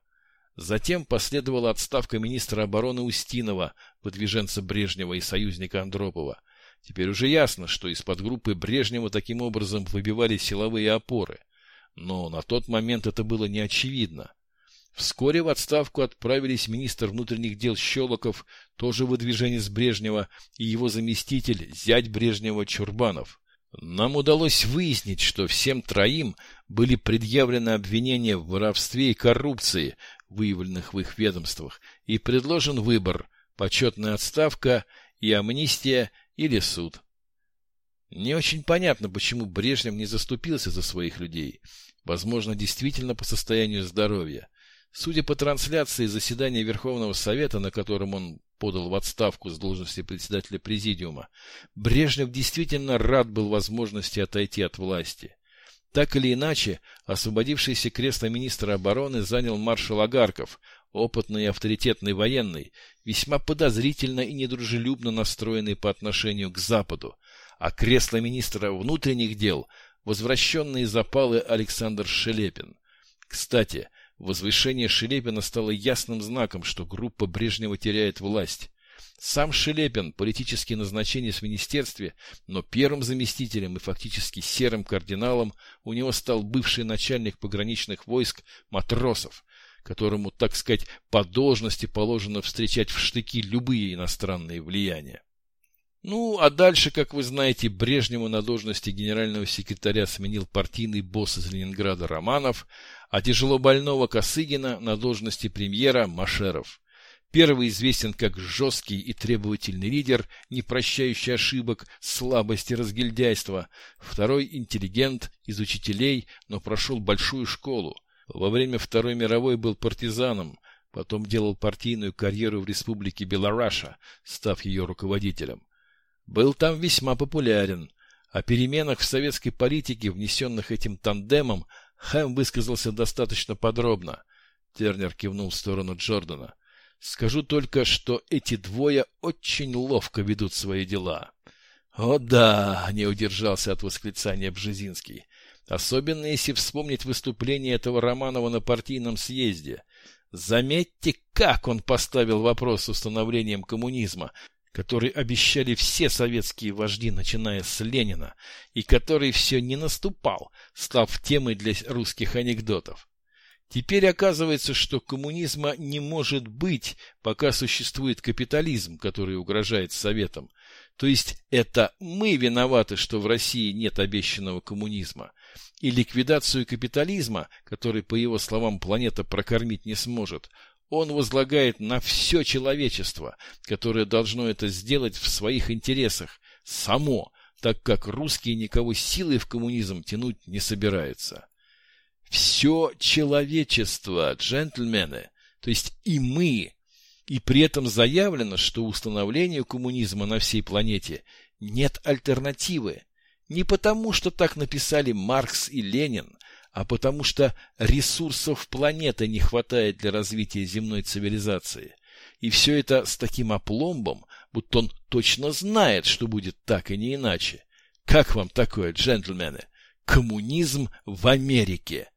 Затем последовала отставка министра обороны Устинова, выдвиженца Брежнева и союзника Андропова. Теперь уже ясно, что из-под группы Брежнева таким образом выбивали силовые опоры. Но на тот момент это было неочевидно. Вскоре в отставку отправились министр внутренних дел Щелоков, тоже выдвиженец Брежнева, и его заместитель, зять Брежнева Чурбанов. Нам удалось выяснить, что всем троим были предъявлены обвинения в воровстве и коррупции, выявленных в их ведомствах, и предложен выбор – почетная отставка и амнистия или суд. Не очень понятно, почему Брежнев не заступился за своих людей. Возможно, действительно по состоянию здоровья. Судя по трансляции заседания Верховного Совета, на котором он подал в отставку с должности председателя Президиума, Брежнев действительно рад был возможности отойти от власти. Так или иначе, освободившийся кресло министра обороны занял маршал Агарков, опытный и авторитетный военный, весьма подозрительно и недружелюбно настроенный по отношению к Западу, а кресло министра внутренних дел – возвращенные запалы Александр Шелепин. Кстати, Возвышение Шелепина стало ясным знаком, что группа Брежнева теряет власть. Сам Шелепин, политические назначения в министерстве, но первым заместителем и фактически серым кардиналом у него стал бывший начальник пограничных войск Матросов, которому, так сказать, по должности положено встречать в штыки любые иностранные влияния. Ну, а дальше, как вы знаете, Брежневу на должности генерального секретаря сменил партийный босс из Ленинграда Романов, а тяжело больного Косыгина на должности премьера Машеров. Первый известен как жесткий и требовательный лидер, не прощающий ошибок, слабости, разгильдяйства. Второй – интеллигент, из учителей, но прошел большую школу. Во время Второй мировой был партизаном, потом делал партийную карьеру в республике Белораша, став ее руководителем. Был там весьма популярен. О переменах в советской политике, внесенных этим тандемом, Хэм высказался достаточно подробно. Тернер кивнул в сторону Джордана. Скажу только, что эти двое очень ловко ведут свои дела. «О да!» — не удержался от восклицания Бжезинский. Особенно если вспомнить выступление этого Романова на партийном съезде. Заметьте, как он поставил вопрос с установлением коммунизма, который обещали все советские вожди, начиная с Ленина, и который все не наступал, став темой для русских анекдотов. Теперь оказывается, что коммунизма не может быть, пока существует капитализм, который угрожает Советам. То есть это мы виноваты, что в России нет обещанного коммунизма. И ликвидацию капитализма, который, по его словам, планета прокормить не сможет, он возлагает на все человечество, которое должно это сделать в своих интересах, само, так как русские никого силой в коммунизм тянуть не собираются. Все человечество, джентльмены, то есть и мы, и при этом заявлено, что установлению коммунизма на всей планете нет альтернативы. Не потому, что так написали Маркс и Ленин, а потому что ресурсов планеты не хватает для развития земной цивилизации. И все это с таким опломбом, будто он точно знает, что будет так и не иначе. Как вам такое, джентльмены? Коммунизм в Америке!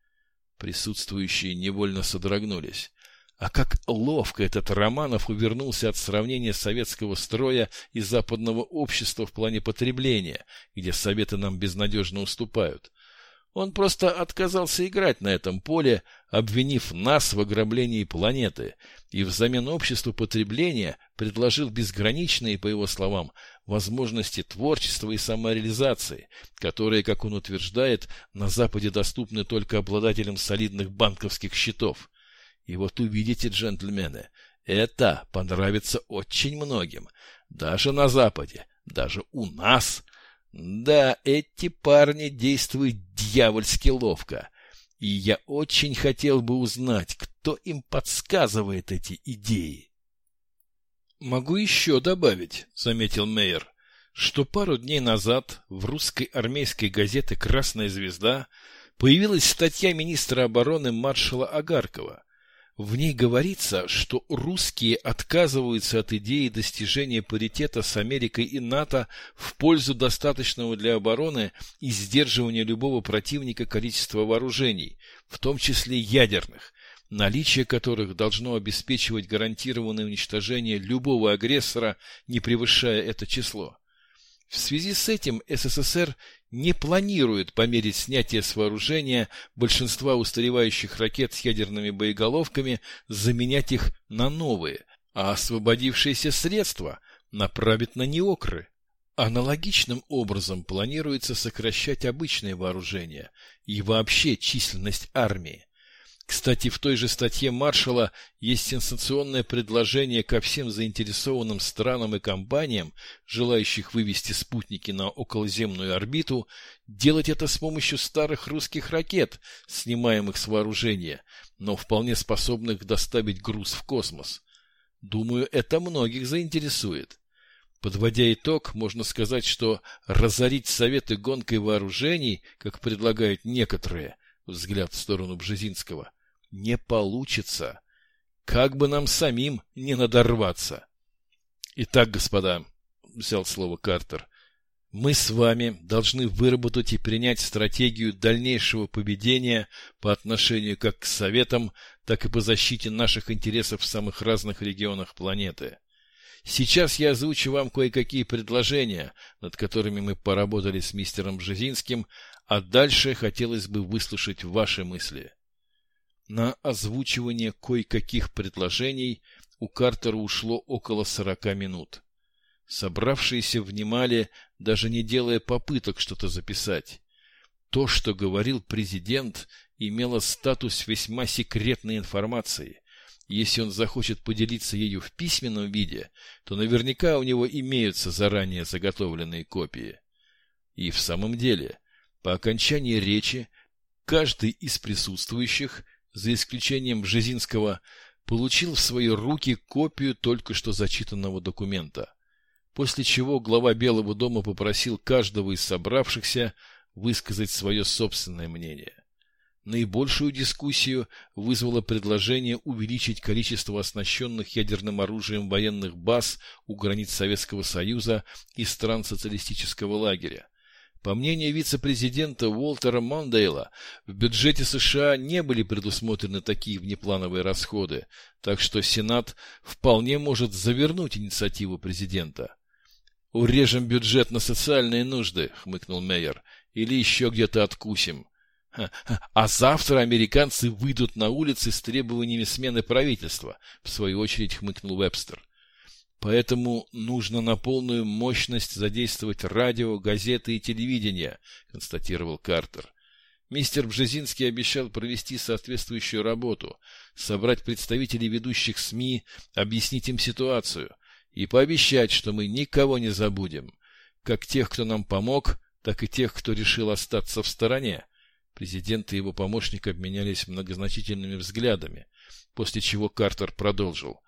Присутствующие невольно содрогнулись. А как ловко этот Романов увернулся от сравнения советского строя и западного общества в плане потребления, где советы нам безнадежно уступают. Он просто отказался играть на этом поле, обвинив нас в ограблении планеты, и взамен обществу потребления предложил безграничные, по его словам, возможности творчества и самореализации, которые, как он утверждает, на Западе доступны только обладателям солидных банковских счетов. И вот увидите, джентльмены, это понравится очень многим, даже на Западе, даже у нас – да, эти парни действуют дьявольски ловко. И я очень хотел бы узнать, кто им подсказывает эти идеи. «Могу еще добавить», — заметил Мейер, что пару дней назад в русской армейской газете «Красная звезда» появилась статья министра обороны маршала Агаркова, в ней говорится, что русские отказываются от идеи достижения паритета с Америкой и НАТО в пользу достаточного для обороны и сдерживания любого противника количества вооружений, в том числе ядерных, наличие которых должно обеспечивать гарантированное уничтожение любого агрессора, не превышая это число. В связи с этим СССР не планирует померить снятие с вооружения большинства устаревающих ракет с ядерными боеголовками, заменять их на новые, а освободившиеся средства направить на неокры. Аналогичным образом планируется сокращать обычное вооружение и вообще численность армии. Кстати, в той же статье Маршала есть сенсационное предложение ко всем заинтересованным странам и компаниям, желающих вывести спутники на околоземную орбиту, делать это с помощью старых русских ракет, снимаемых с вооружения, но вполне способных доставить груз в космос. Думаю, это многих заинтересует. Подводя итог, можно сказать, что разорить Советы гонкой вооружений, как предлагают некоторые, взгляд в сторону Бжезинского, не получится. Как бы нам самим не надорваться. Итак, господа, взял слово Картер, мы с вами должны выработать и принять стратегию дальнейшего поведения по отношению как к Советам, так и по защите наших интересов в самых разных регионах планеты. Сейчас я озвучу вам кое-какие предложения, над которыми мы поработали с мистером Бжезинским, а дальше хотелось бы выслушать ваши мысли. На озвучивание кое-каких предложений у Картера ушло около сорока минут. Собравшиеся внимали, даже не делая попыток что-то записать. То, что говорил президент, имело статус весьма секретной информации. Если он захочет поделиться ею в письменном виде, то наверняка у него имеются заранее заготовленные копии. И в самом деле, по окончании речи, каждый из присутствующих – за исключением Бжезинского, получил в свои руки копию только что зачитанного документа. после чего глава Белого дома попросил каждого из собравшихся высказать свое собственное мнение. Наибольшую дискуссию вызвало предложение увеличить количество оснащенных ядерным оружием военных баз у границ Советского Союза и стран социалистического лагеря. По мнению вице-президента Уолтера Мондейла, в бюджете США не были предусмотрены такие внеплановые расходы, так что Сенат вполне может завернуть инициативу президента. «Урежем бюджет на социальные нужды», — хмыкнул Мейер, — «или еще где-то откусим». А завтра американцы выйдут на улицы с требованиями смены правительства, в свою очередь хмыкнул Вебстер. Поэтому нужно на полную мощность задействовать радио, газеты и телевидение, констатировал Картер. Мистер Бжезинский обещал провести соответствующую работу, собрать представителей ведущих СМИ, объяснить им ситуацию и пообещать, что мы никого не забудем, как тех, кто нам помог, так и тех, кто решил остаться в стороне. Президент и его помощник обменялись многозначительными взглядами, после чего Картер продолжил.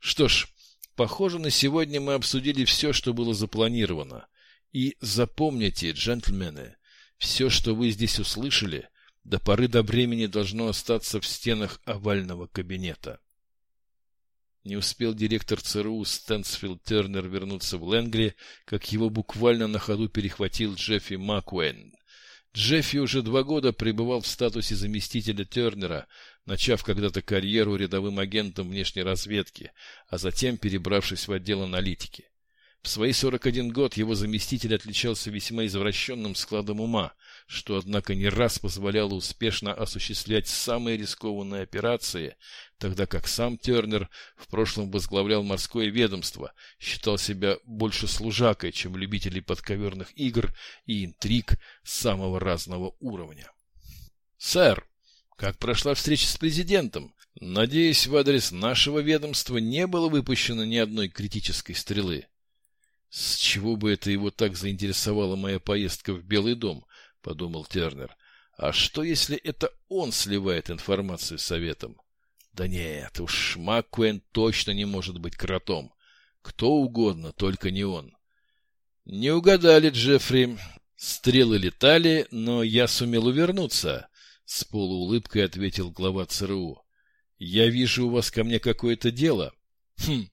Что ж, Похоже, на сегодня мы обсудили все, что было запланировано. И запомните, джентльмены, все, что вы здесь услышали, до поры до времени должно остаться в стенах овального кабинета. Не успел директор ЦРУ Стэнсфилд Тернер вернуться в Лэнгли, как его буквально на ходу перехватил Джеффи Макуэн. Джеффи уже два года пребывал в статусе заместителя Тернера, начав когда-то карьеру рядовым агентом внешней разведки, а затем перебравшись в отдел аналитики. В свои 41 год его заместитель отличался весьма извращенным складом ума, что, однако, не раз позволяло успешно осуществлять самые рискованные операции, тогда как сам Тернер в прошлом возглавлял морское ведомство, считал себя больше служакой, чем любителей подковерных игр и интриг самого разного уровня. «Сэр!» Как прошла встреча с президентом? Надеюсь, в адрес нашего ведомства не было выпущено ни одной критической стрелы. С чего бы это его так заинтересовала моя поездка в Белый дом, подумал Тернер. А что, если это он сливает информацию советом? Да нет, уж Маккуэн точно не может быть кротом. Кто угодно, только не он. Не угадали, Джеффри. Стрелы летали, но я сумел увернуться. С полуулыбкой ответил глава ЦРУ. «Я вижу, у вас ко мне какое-то дело». «Хм,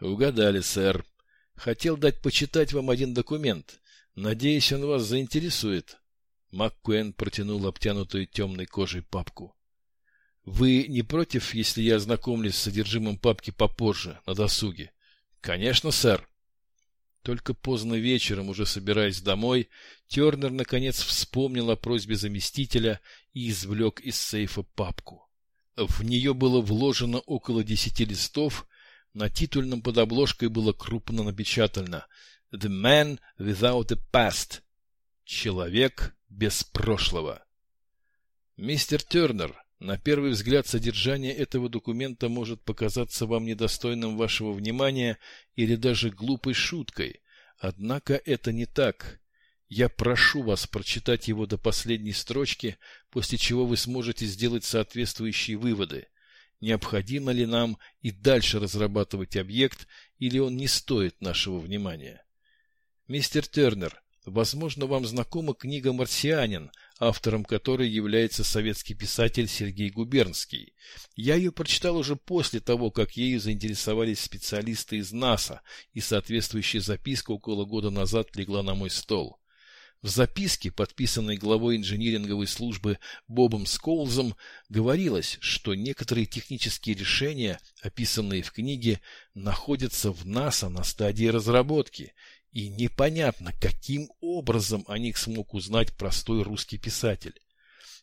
угадали, сэр. Хотел дать почитать вам один документ. Надеюсь, он вас заинтересует». МакКуэн протянул обтянутую темной кожей папку. «Вы не против, если я ознакомлюсь с содержимым папки попозже, на досуге?» «Конечно, сэр». Только поздно вечером, уже собираясь домой, Тернер наконец вспомнил о просьбе заместителя и извлек из сейфа папку. В нее было вложено около десяти листов, на титульном под обложкой было крупно напечатано «The man without a past» — «Человек без прошлого». Мистер Тернер, на первый взгляд содержание этого документа может показаться вам недостойным вашего внимания или даже глупой шуткой. Однако это не так. Я прошу вас прочитать его до последней строчки, после чего вы сможете сделать соответствующие выводы. Необходимо ли нам и дальше разрабатывать объект, или он не стоит нашего внимания? Мистер Тернер, возможно, вам знакома книга «Марсианин», автором которой является советский писатель Сергей Губернский. Я ее прочитал уже после того, как ею заинтересовались специалисты из НАСА, и соответствующая записка около года назад легла на мой стол. В записке, подписанной главой инжиниринговой службы Бобом Сколзом, говорилось, что некоторые технические решения, описанные в книге, находятся в НАСА на стадии разработки, и непонятно, каким образом о них смог узнать простой русский писатель.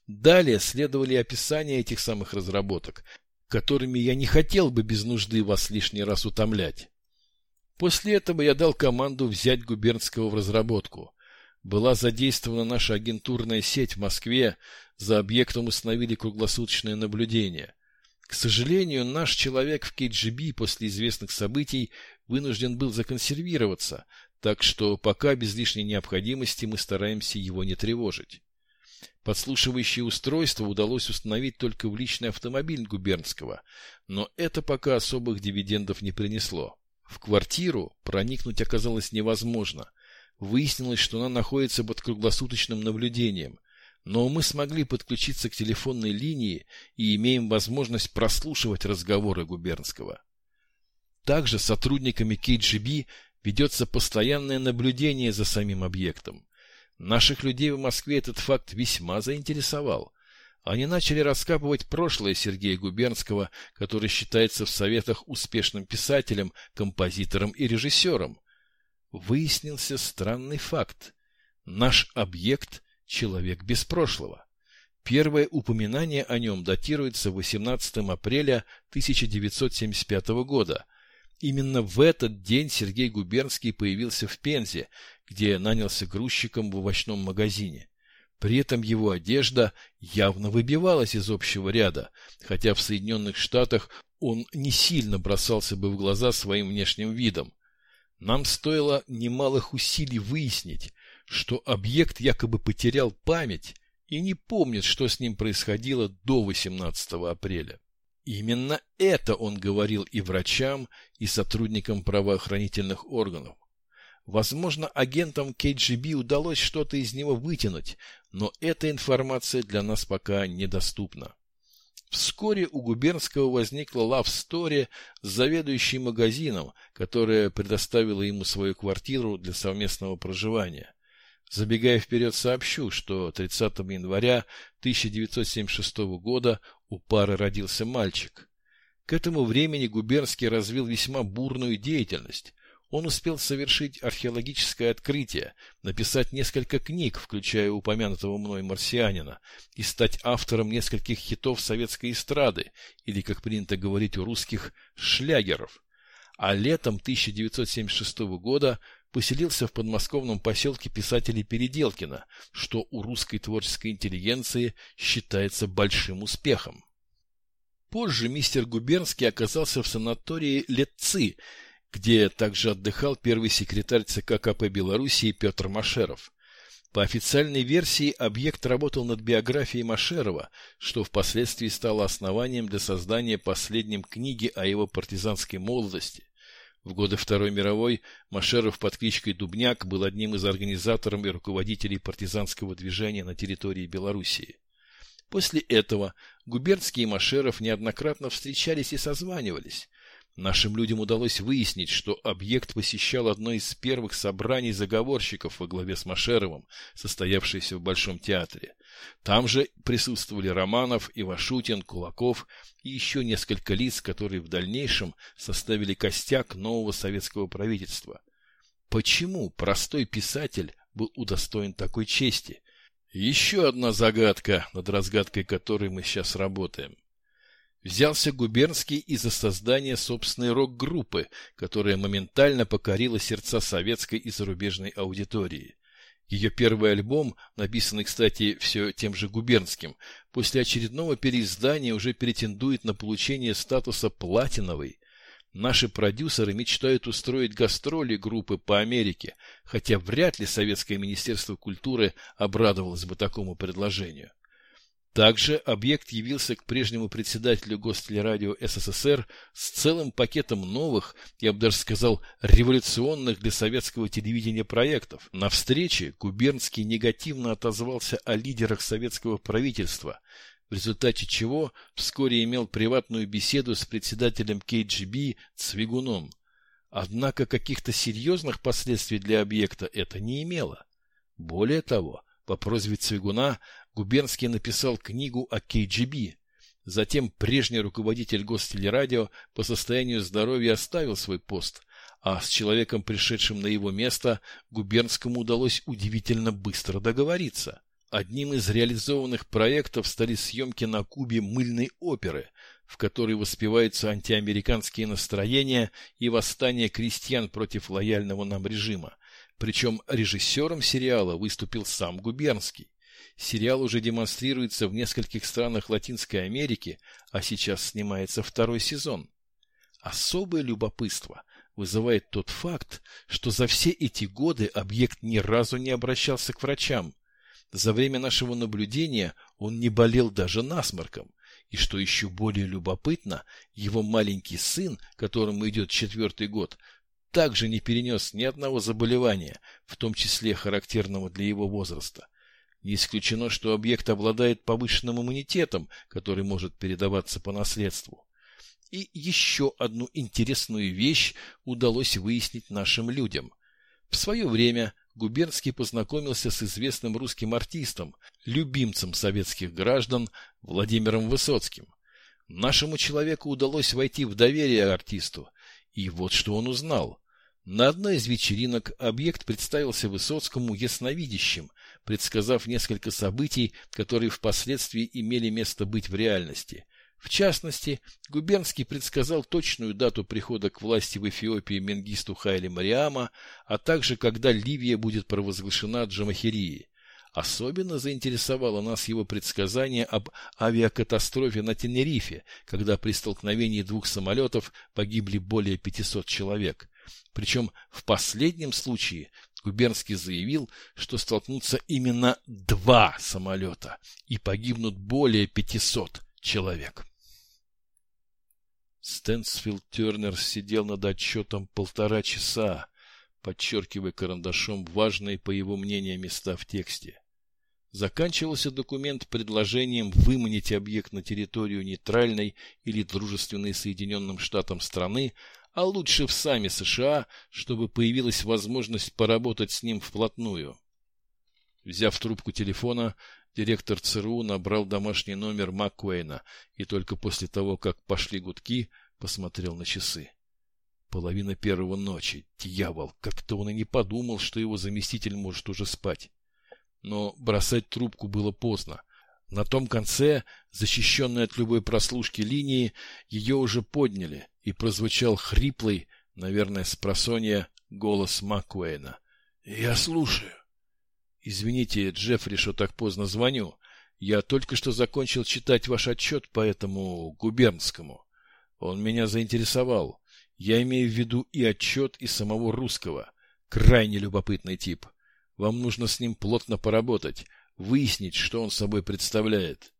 Далее следовали описания этих самых разработок, которыми я не хотел бы без нужды вас лишний раз утомлять. После этого я дал команду взять губернского в разработку. Была задействована наша агентурная сеть в Москве, за объектом установили круглосуточное наблюдение. К сожалению, наш человек в КГБ после известных событий вынужден был законсервироваться, так что пока без лишней необходимости мы стараемся его не тревожить. Подслушивающее устройство удалось установить только в личный автомобиль губернского, но это пока особых дивидендов не принесло. В квартиру проникнуть оказалось невозможно. Выяснилось, что она находится под круглосуточным наблюдением, но мы смогли подключиться к телефонной линии и имеем возможность прослушивать разговоры Губернского. Также сотрудниками KGB ведется постоянное наблюдение за самим объектом. Наших людей в Москве этот факт весьма заинтересовал. Они начали раскапывать прошлое Сергея Губернского, который считается в Советах успешным писателем, композитором и режиссером. Выяснился странный факт. Наш объект – человек без прошлого. Первое упоминание о нем датируется 18 апреля 1975 года – Именно в этот день Сергей Губернский появился в Пензе, где нанялся грузчиком в овощном магазине. При этом его одежда явно выбивалась из общего ряда, хотя в Соединенных Штатах он не сильно бросался бы в глаза своим внешним видом. Нам стоило немалых усилий выяснить, что объект якобы потерял память и не помнит, что с ним происходило до 18 апреля. Именно это он говорил и врачам, и сотрудникам правоохранительных органов. Возможно, агентам КГБ удалось что-то из него вытянуть, но эта информация для нас пока недоступна. Вскоре у Губернского возникла лав-стори с заведующей магазином, которая предоставила ему свою квартиру для совместного проживания. Забегая вперед, сообщу, что 30 января 1976 года у пары родился мальчик. К этому времени Губернский развил весьма бурную деятельность. Он успел совершить археологическое открытие, написать несколько книг, включая упомянутого мной марсианина, и стать автором нескольких хитов советской эстрады, или, как принято говорить у русских, шлягеров. А летом 1976 года поселился в подмосковном поселке писателей Переделкина, что у русской творческой интеллигенции считается большим успехом. Позже мистер Губернский оказался в санатории Летцы, где также отдыхал первый секретарь ЦК КП Белоруссии Петр Машеров. По официальной версии, объект работал над биографией Машерова, что впоследствии стало основанием для создания последним книги о его партизанской молодости. В годы Второй мировой Машеров под кличкой Дубняк был одним из организаторов и руководителей партизанского движения на территории Белоруссии. После этого Губернский и Машеров неоднократно встречались и созванивались. Нашим людям удалось выяснить, что объект посещал одно из первых собраний заговорщиков во главе с Машеровым, состоявшееся в Большом театре. Там же присутствовали Романов, Ивашутин, Кулаков и еще несколько лиц, которые в дальнейшем составили костяк нового советского правительства. Почему простой писатель был удостоен такой чести? Еще одна загадка, над разгадкой которой мы сейчас работаем. Взялся Губернский из-за создания собственной рок-группы, которая моментально покорила сердца советской и зарубежной аудитории. Ее первый альбом, написанный, кстати, все тем же Губернским, после очередного переиздания уже претендует на получение статуса платиновой. Наши продюсеры мечтают устроить гастроли группы по Америке, хотя вряд ли Советское Министерство культуры обрадовалось бы такому предложению. Также объект явился к прежнему председателю Гостелерадио СССР с целым пакетом новых, я бы даже сказал, революционных для советского телевидения проектов. На встрече Губернский негативно отозвался о лидерах советского правительства, в результате чего вскоре имел приватную беседу с председателем КГБ Цвигуном. Однако каких-то серьезных последствий для объекта это не имело. Более того, по просьбе Цвигуна Губернский написал книгу о КГБ. Затем прежний руководитель Гостелерадио по состоянию здоровья оставил свой пост, а с человеком, пришедшим на его место, Губернскому удалось удивительно быстро договориться. Одним из реализованных проектов стали съемки на Кубе мыльной оперы, в которой воспеваются антиамериканские настроения и восстание крестьян против лояльного нам режима. Причем режиссером сериала выступил сам Губернский. Сериал уже демонстрируется в нескольких странах Латинской Америки, а сейчас снимается второй сезон. Особое любопытство вызывает тот факт, что за все эти годы объект ни разу не обращался к врачам. За время нашего наблюдения он не болел даже насморком. И что еще более любопытно, его маленький сын, которому идет четвертый год, также не перенес ни одного заболевания, в том числе характерного для его возраста. Не исключено, что объект обладает повышенным иммунитетом, который может передаваться по наследству. И еще одну интересную вещь удалось выяснить нашим людям. В свое время Губернский познакомился с известным русским артистом, любимцем советских граждан Владимиром Высоцким. Нашему человеку удалось войти в доверие артисту, и вот что он узнал. На одной из вечеринок объект представился Высоцкому ясновидящим, предсказав несколько событий, которые впоследствии имели место быть в реальности. В частности, Губернский предсказал точную дату прихода к власти в Эфиопии Менгисту Хайли Мариама, а также когда Ливия будет провозглашена Джамахирией. Особенно заинтересовало нас его предсказание об авиакатастрофе на Тенерифе, когда при столкновении двух самолетов погибли более 500 человек. Причем в последнем случае Губернский заявил, что столкнутся именно два самолета и погибнут более 500 человек. Стэнсфилд Тернер сидел над отчетом полтора часа, подчеркивая карандашом важные, по его мнению, места в тексте. Заканчивался документ предложением выманить объект на территорию нейтральной или дружественной Соединенным Штатам страны, а лучше в сами США, чтобы появилась возможность поработать с ним вплотную. Взяв трубку телефона, директор ЦРУ набрал домашний номер Маккуэйна и только после того, как пошли гудки, посмотрел на часы. Половина первого ночи. Дьявол, как-то он и не подумал, что его заместитель может уже спать. Но бросать трубку было поздно. На том конце, защищенной от любой прослушки линии, ее уже подняли, и прозвучал хриплый, наверное, с просонья, голос Маккуэйна. — Я слушаю. — Извините, Джеффри, что так поздно звоню. Я только что закончил читать ваш отчет по этому губернскому. Он меня заинтересовал. Я имею в виду и отчет, и самого русского. Крайне любопытный тип. Вам нужно с ним плотно поработать, выяснить, что он собой представляет.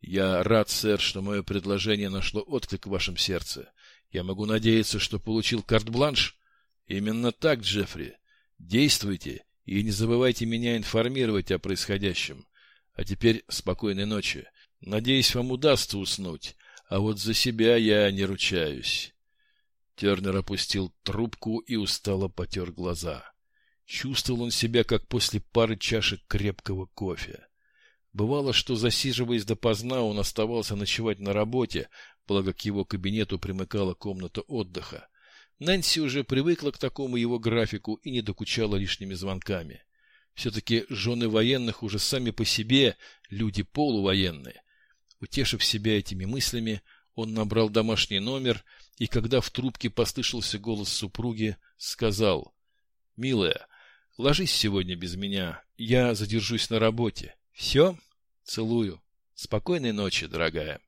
Я рад, сэр, что мое предложение нашло отклик в вашем сердце. Я могу надеяться, что получил карт-бланш? Именно так, Джеффри. Действуйте и не забывайте меня информировать о происходящем. А теперь спокойной ночи. Надеюсь, вам удастся уснуть, а вот за себя я не ручаюсь. Тернер опустил трубку и устало потер глаза. Чувствовал он себя, как после пары чашек крепкого кофе. Бывало, что, засиживаясь допоздна, он оставался ночевать на работе, благо к его кабинету примыкала комната отдыха. Нэнси уже привыкла к такому его графику и не докучала лишними звонками. Все-таки жены военных уже сами по себе люди полувоенные. Утешив себя этими мыслями, он набрал домашний номер и, когда в трубке послышался голос супруги, сказал «Милая, Ложись сегодня без меня. Я задержусь на работе. Все? Целую. Спокойной ночи, дорогая.